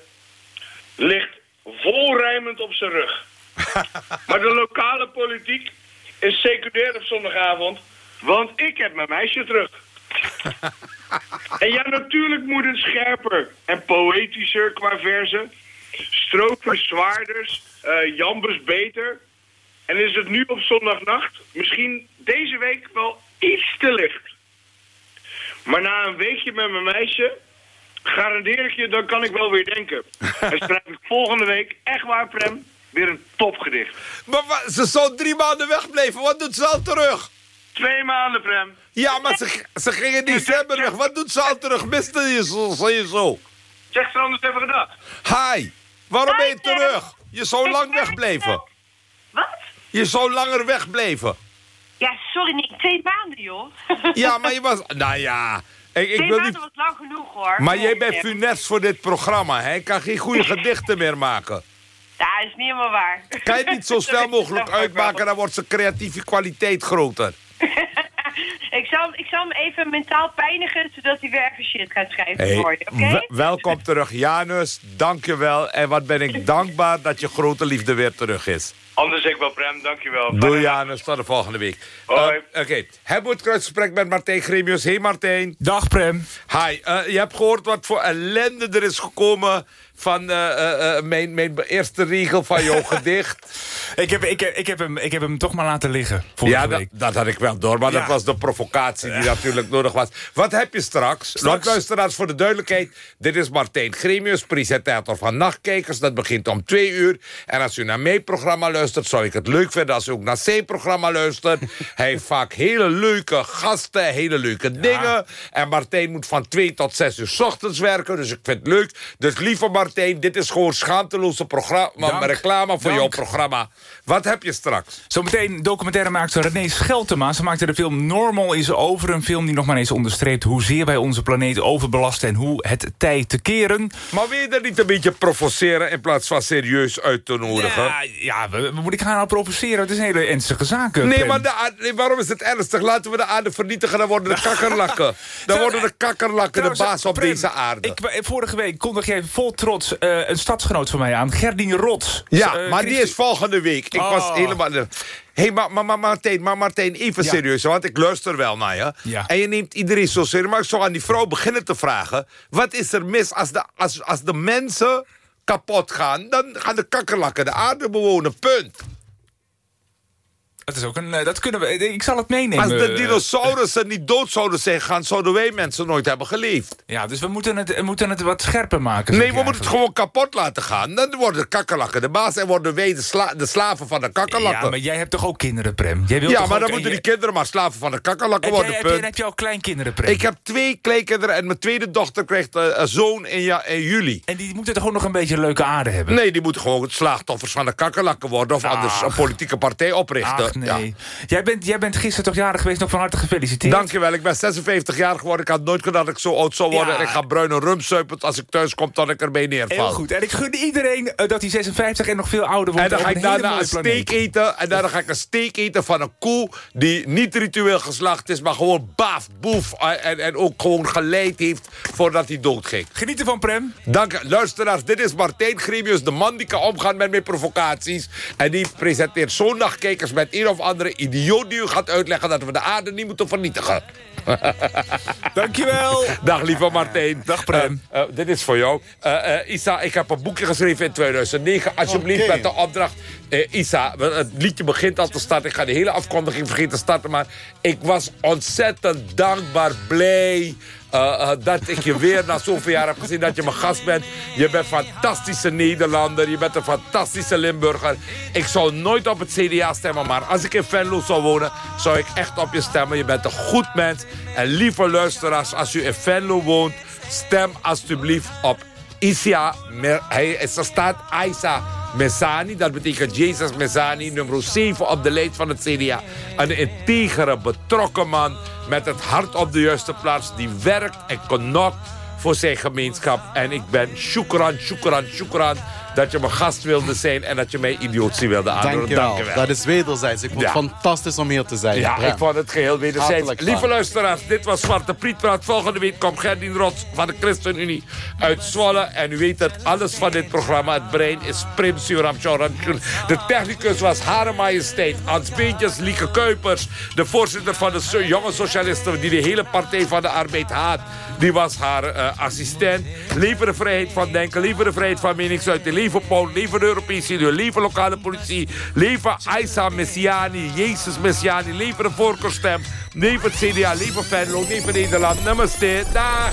ligt volrijmend op zijn rug. <laughs> Maar de lokale politiek is secundair op zondagavond, want ik heb mijn meisje terug. <laughs> En ja, natuurlijk moet het scherper en poëtischer qua verzen. Strofes zwaarders, eh jambus beter. En is het nu op zondagnacht misschien deze week wel iets te licht. Maar na een weekje met mijn meisje, garandeer ik je, dan kan ik wel weer denken. <laughs> En schrijf ik volgende week, echt waar Prem, weer een topgedicht. Maar ze zou drie maanden wegblijven. Wat doet ze al terug? Twee maanden, Prem. Ja, maar ze, ze ging in december weg. Wat doet ze al terug? Miste je zo, zei je zo. Zeg ze anders even gedacht. Hi, waarom ben je terug? Je zou lang wegblijven. Wat? Je zou langer wegblijven. Ja, sorry, nee, twee maanden, joh. <laughs> Ja, maar je was... Nou ja, ik, ik twee wil maanden niet... was lang genoeg, hoor. Maar jij bent funest voor dit programma, hè? Ik kan geen goede <laughs> gedichten meer maken. Ja, is niet helemaal waar. Kan je het niet zo <laughs> snel mogelijk uitmaken, dan wordt zijn creatieve kwaliteit groter. <laughs> ik, zal, ik zal hem even mentaal pijnigen, zodat hij weer even shit gaat schrijven Hey, voor je, oké? we- welkom terug, Janus. Dank je wel. En wat ben ik dankbaar dat je grote liefde weer terug is. Anders ik wel, Prem, dankjewel. Doei Janus, tot de volgende week. Hoi. Eh, Oké, hebben we het kruisgesprek met Martijn Gremius. Hey Martijn. Dag Prem. Hi, eh, je hebt gehoord wat voor ellende er is gekomen van eh, eh, eh, mijn, mijn eerste regel van jouw <laughs> gedicht. Ik heb, ik, heb, ik, heb hem, ik heb hem toch maar laten liggen Ja, dat, had ik wel door, maar Ja. dat was de provocatie die natuurlijk nodig was. Wat heb je straks? Want luisteraars, voor de duidelijkheid... dit is Martijn Gremius, presentator van Nachtkijkers. Dat begint om twee uur. En als u naar mijn programma luistert, zou ik het leuk vinden... als u ook naar zijn programma luistert. <laughs> Hij heeft vaak hele leuke gasten, hele leuke dingen. En Martijn moet van twee tot zes uur 's ochtends werken, dus ik vind het leuk. Dus lieve Martijn, dit is gewoon schaamteloze programma, Dank. reclame voor Dank. jouw programma. Wat heb je straks? Zometeen documentaire maakte René Scheltema. Ze maakte de film Normal is over. Een film die nog maar eens onderstreept hoezeer wij onze planeet overbelasten... en hoe het tijd te keren. Maar wil je er niet een beetje provoceren in plaats van serieus uit te nodigen? Ja, ja we, moet ik gaan nou provoceren? Het is een hele ernstige zaak. eh, Nee, Prem. maar de aarde- waarom is het ernstig? Laten we de aarde vernietigen, dan worden de <laughs> kakkerlakken. Dan worden de kakkerlakken de baas op Prem, deze aarde. Ik, eh, vorige week kondig jij vol trots eh, een stadsgenoot van mij aan. Gerdien Rots. Ja, Eh, maar die is volgende week. Ik was Oh. helemaal... Hé, hey, maar, maar, maar, Martijn, maar Martijn, even Ja. serieus, want ik luister wel naar je. Ja. En je neemt iedereen zo serieus. Maar ik zou aan die vrouw beginnen te vragen... wat is er mis als de, als, als de mensen kapot gaan... dan gaan de kakkerlakken de aarde bewonen, punt. Dat, is ook een, eh, dat kunnen we. Ik zal het meenemen. Als de eh, dinosaurussen niet dood zouden zijn gegaan... zouden wij mensen nooit hebben geleefd. Ja, dus we moeten het, we moeten het wat scherper maken. Nee, we moeten het gewoon kapot laten gaan. Dan worden de kakkerlakken de baas en worden wij de, sla- de slaven van de kakkerlakken. Ja, maar jij hebt toch ook kinderen, Prem? Jij wilt Ja, maar dan en moeten die kinderen maar slaven van de kakkerlakken worden. jij, punt. heb je al kleinkinderen, Prem? Ik heb twee kleinkinderen en mijn tweede dochter krijgt eh, een zoon in, ja, in juli. En die moeten toch gewoon nog een beetje leuke aarde hebben? Nee, die moeten gewoon slachtoffers van de kakkerlakken worden... of anders een politieke partij oprichten. Ach, nee. Ja. Jij, bent, jij bent gisteren toch jarig geweest, nog van harte gefeliciteerd. Dankjewel, ik ben 56 jaar geworden. Ik had nooit gedacht dat ik zo oud zou worden. Ja. En ik ga bruine rum zuipen als ik thuis kom... tot ik ermee neerval. Heel goed. En ik gun iedereen eh, dat hij 56 en nog veel ouder wordt. En dan ga ik daarna een steak eten. En daarna ga ik een steak eten van een koe... die niet ritueel geslacht is, maar gewoon baaf, boef... eh, en, en ook gewoon geleid heeft voordat hij doodging. Geniet ervan, Prem. Dank, luisteraars. Dit is Martijn Gremius, de man die kan omgaan met mijn provocaties. En die presenteert zo'n nachtkijkers met een of andere idioot... die u gaat uitleggen dat we de aarde niet moeten vernietigen. <laughs> Dankjewel. Dag, lieve Martijn. Dag, Prem. Eh, eh, dit is voor jou. Eh, Isa, ik heb een boekje geschreven in 2009. Alsjeblieft met de opdracht. Isa, het liedje begint al te starten. Ik ga de hele afkondiging vergeten te starten. Maar ik was ontzettend dankbaar, blij... eh, eh, dat ik je weer na zoveel jaar heb gezien dat je mijn gast bent. Je bent een fantastische Nederlander. Je bent een fantastische Limburger. Ik zou nooit op het CDA stemmen. Maar als ik in Venlo zou wonen, zou ik echt op je stemmen. Je bent een goed mens. En lieve luisteraars, als u in Venlo woont... stem alstublieft op Mer- Hij, is- staat Isa Messani. Dat betekent Jezus Messani. Nummer 7 op de lijst van het CDA. Een integere, betrokken man. Met het hart op de juiste plaats. Die werkt en knokt voor zijn gemeenschap. En ik ben shukran, shukran, shukran dat je mijn gast wilde zijn en dat je mij idiotie wilde aandoen. Dank je wel. Dat is wederzijds. Ik vond het fantastisch om hier te zijn. Ja, ik vond het geheel wederzijds. Hartelijk Lieve luisteraars, dit was Zwarte Prietpraat. Volgende week komt Gerdien Rots van de ChristenUnie uit Zwolle. En u weet dat alles van dit programma, het brein, is Prim Suram. De technicus was Hare Majesteit Hans Beentjes, Lieke Kuipers. De voorzitter van de jonge socialisten die de hele Partij van de Arbeid haat. Die was haar eh, assistent. Liever de vrijheid van denken, liever de vrijheid van meningsuiting. Liever Paul, liever de Europese Unie, liever lokale politie. Liever Aisa Messiani, Jezus Messiani. Liever de voorkeurstem. Liever het CDA, liever Venlo, liever Nederland. Namaste, dag.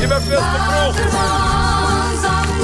Je bent veel te vroeg.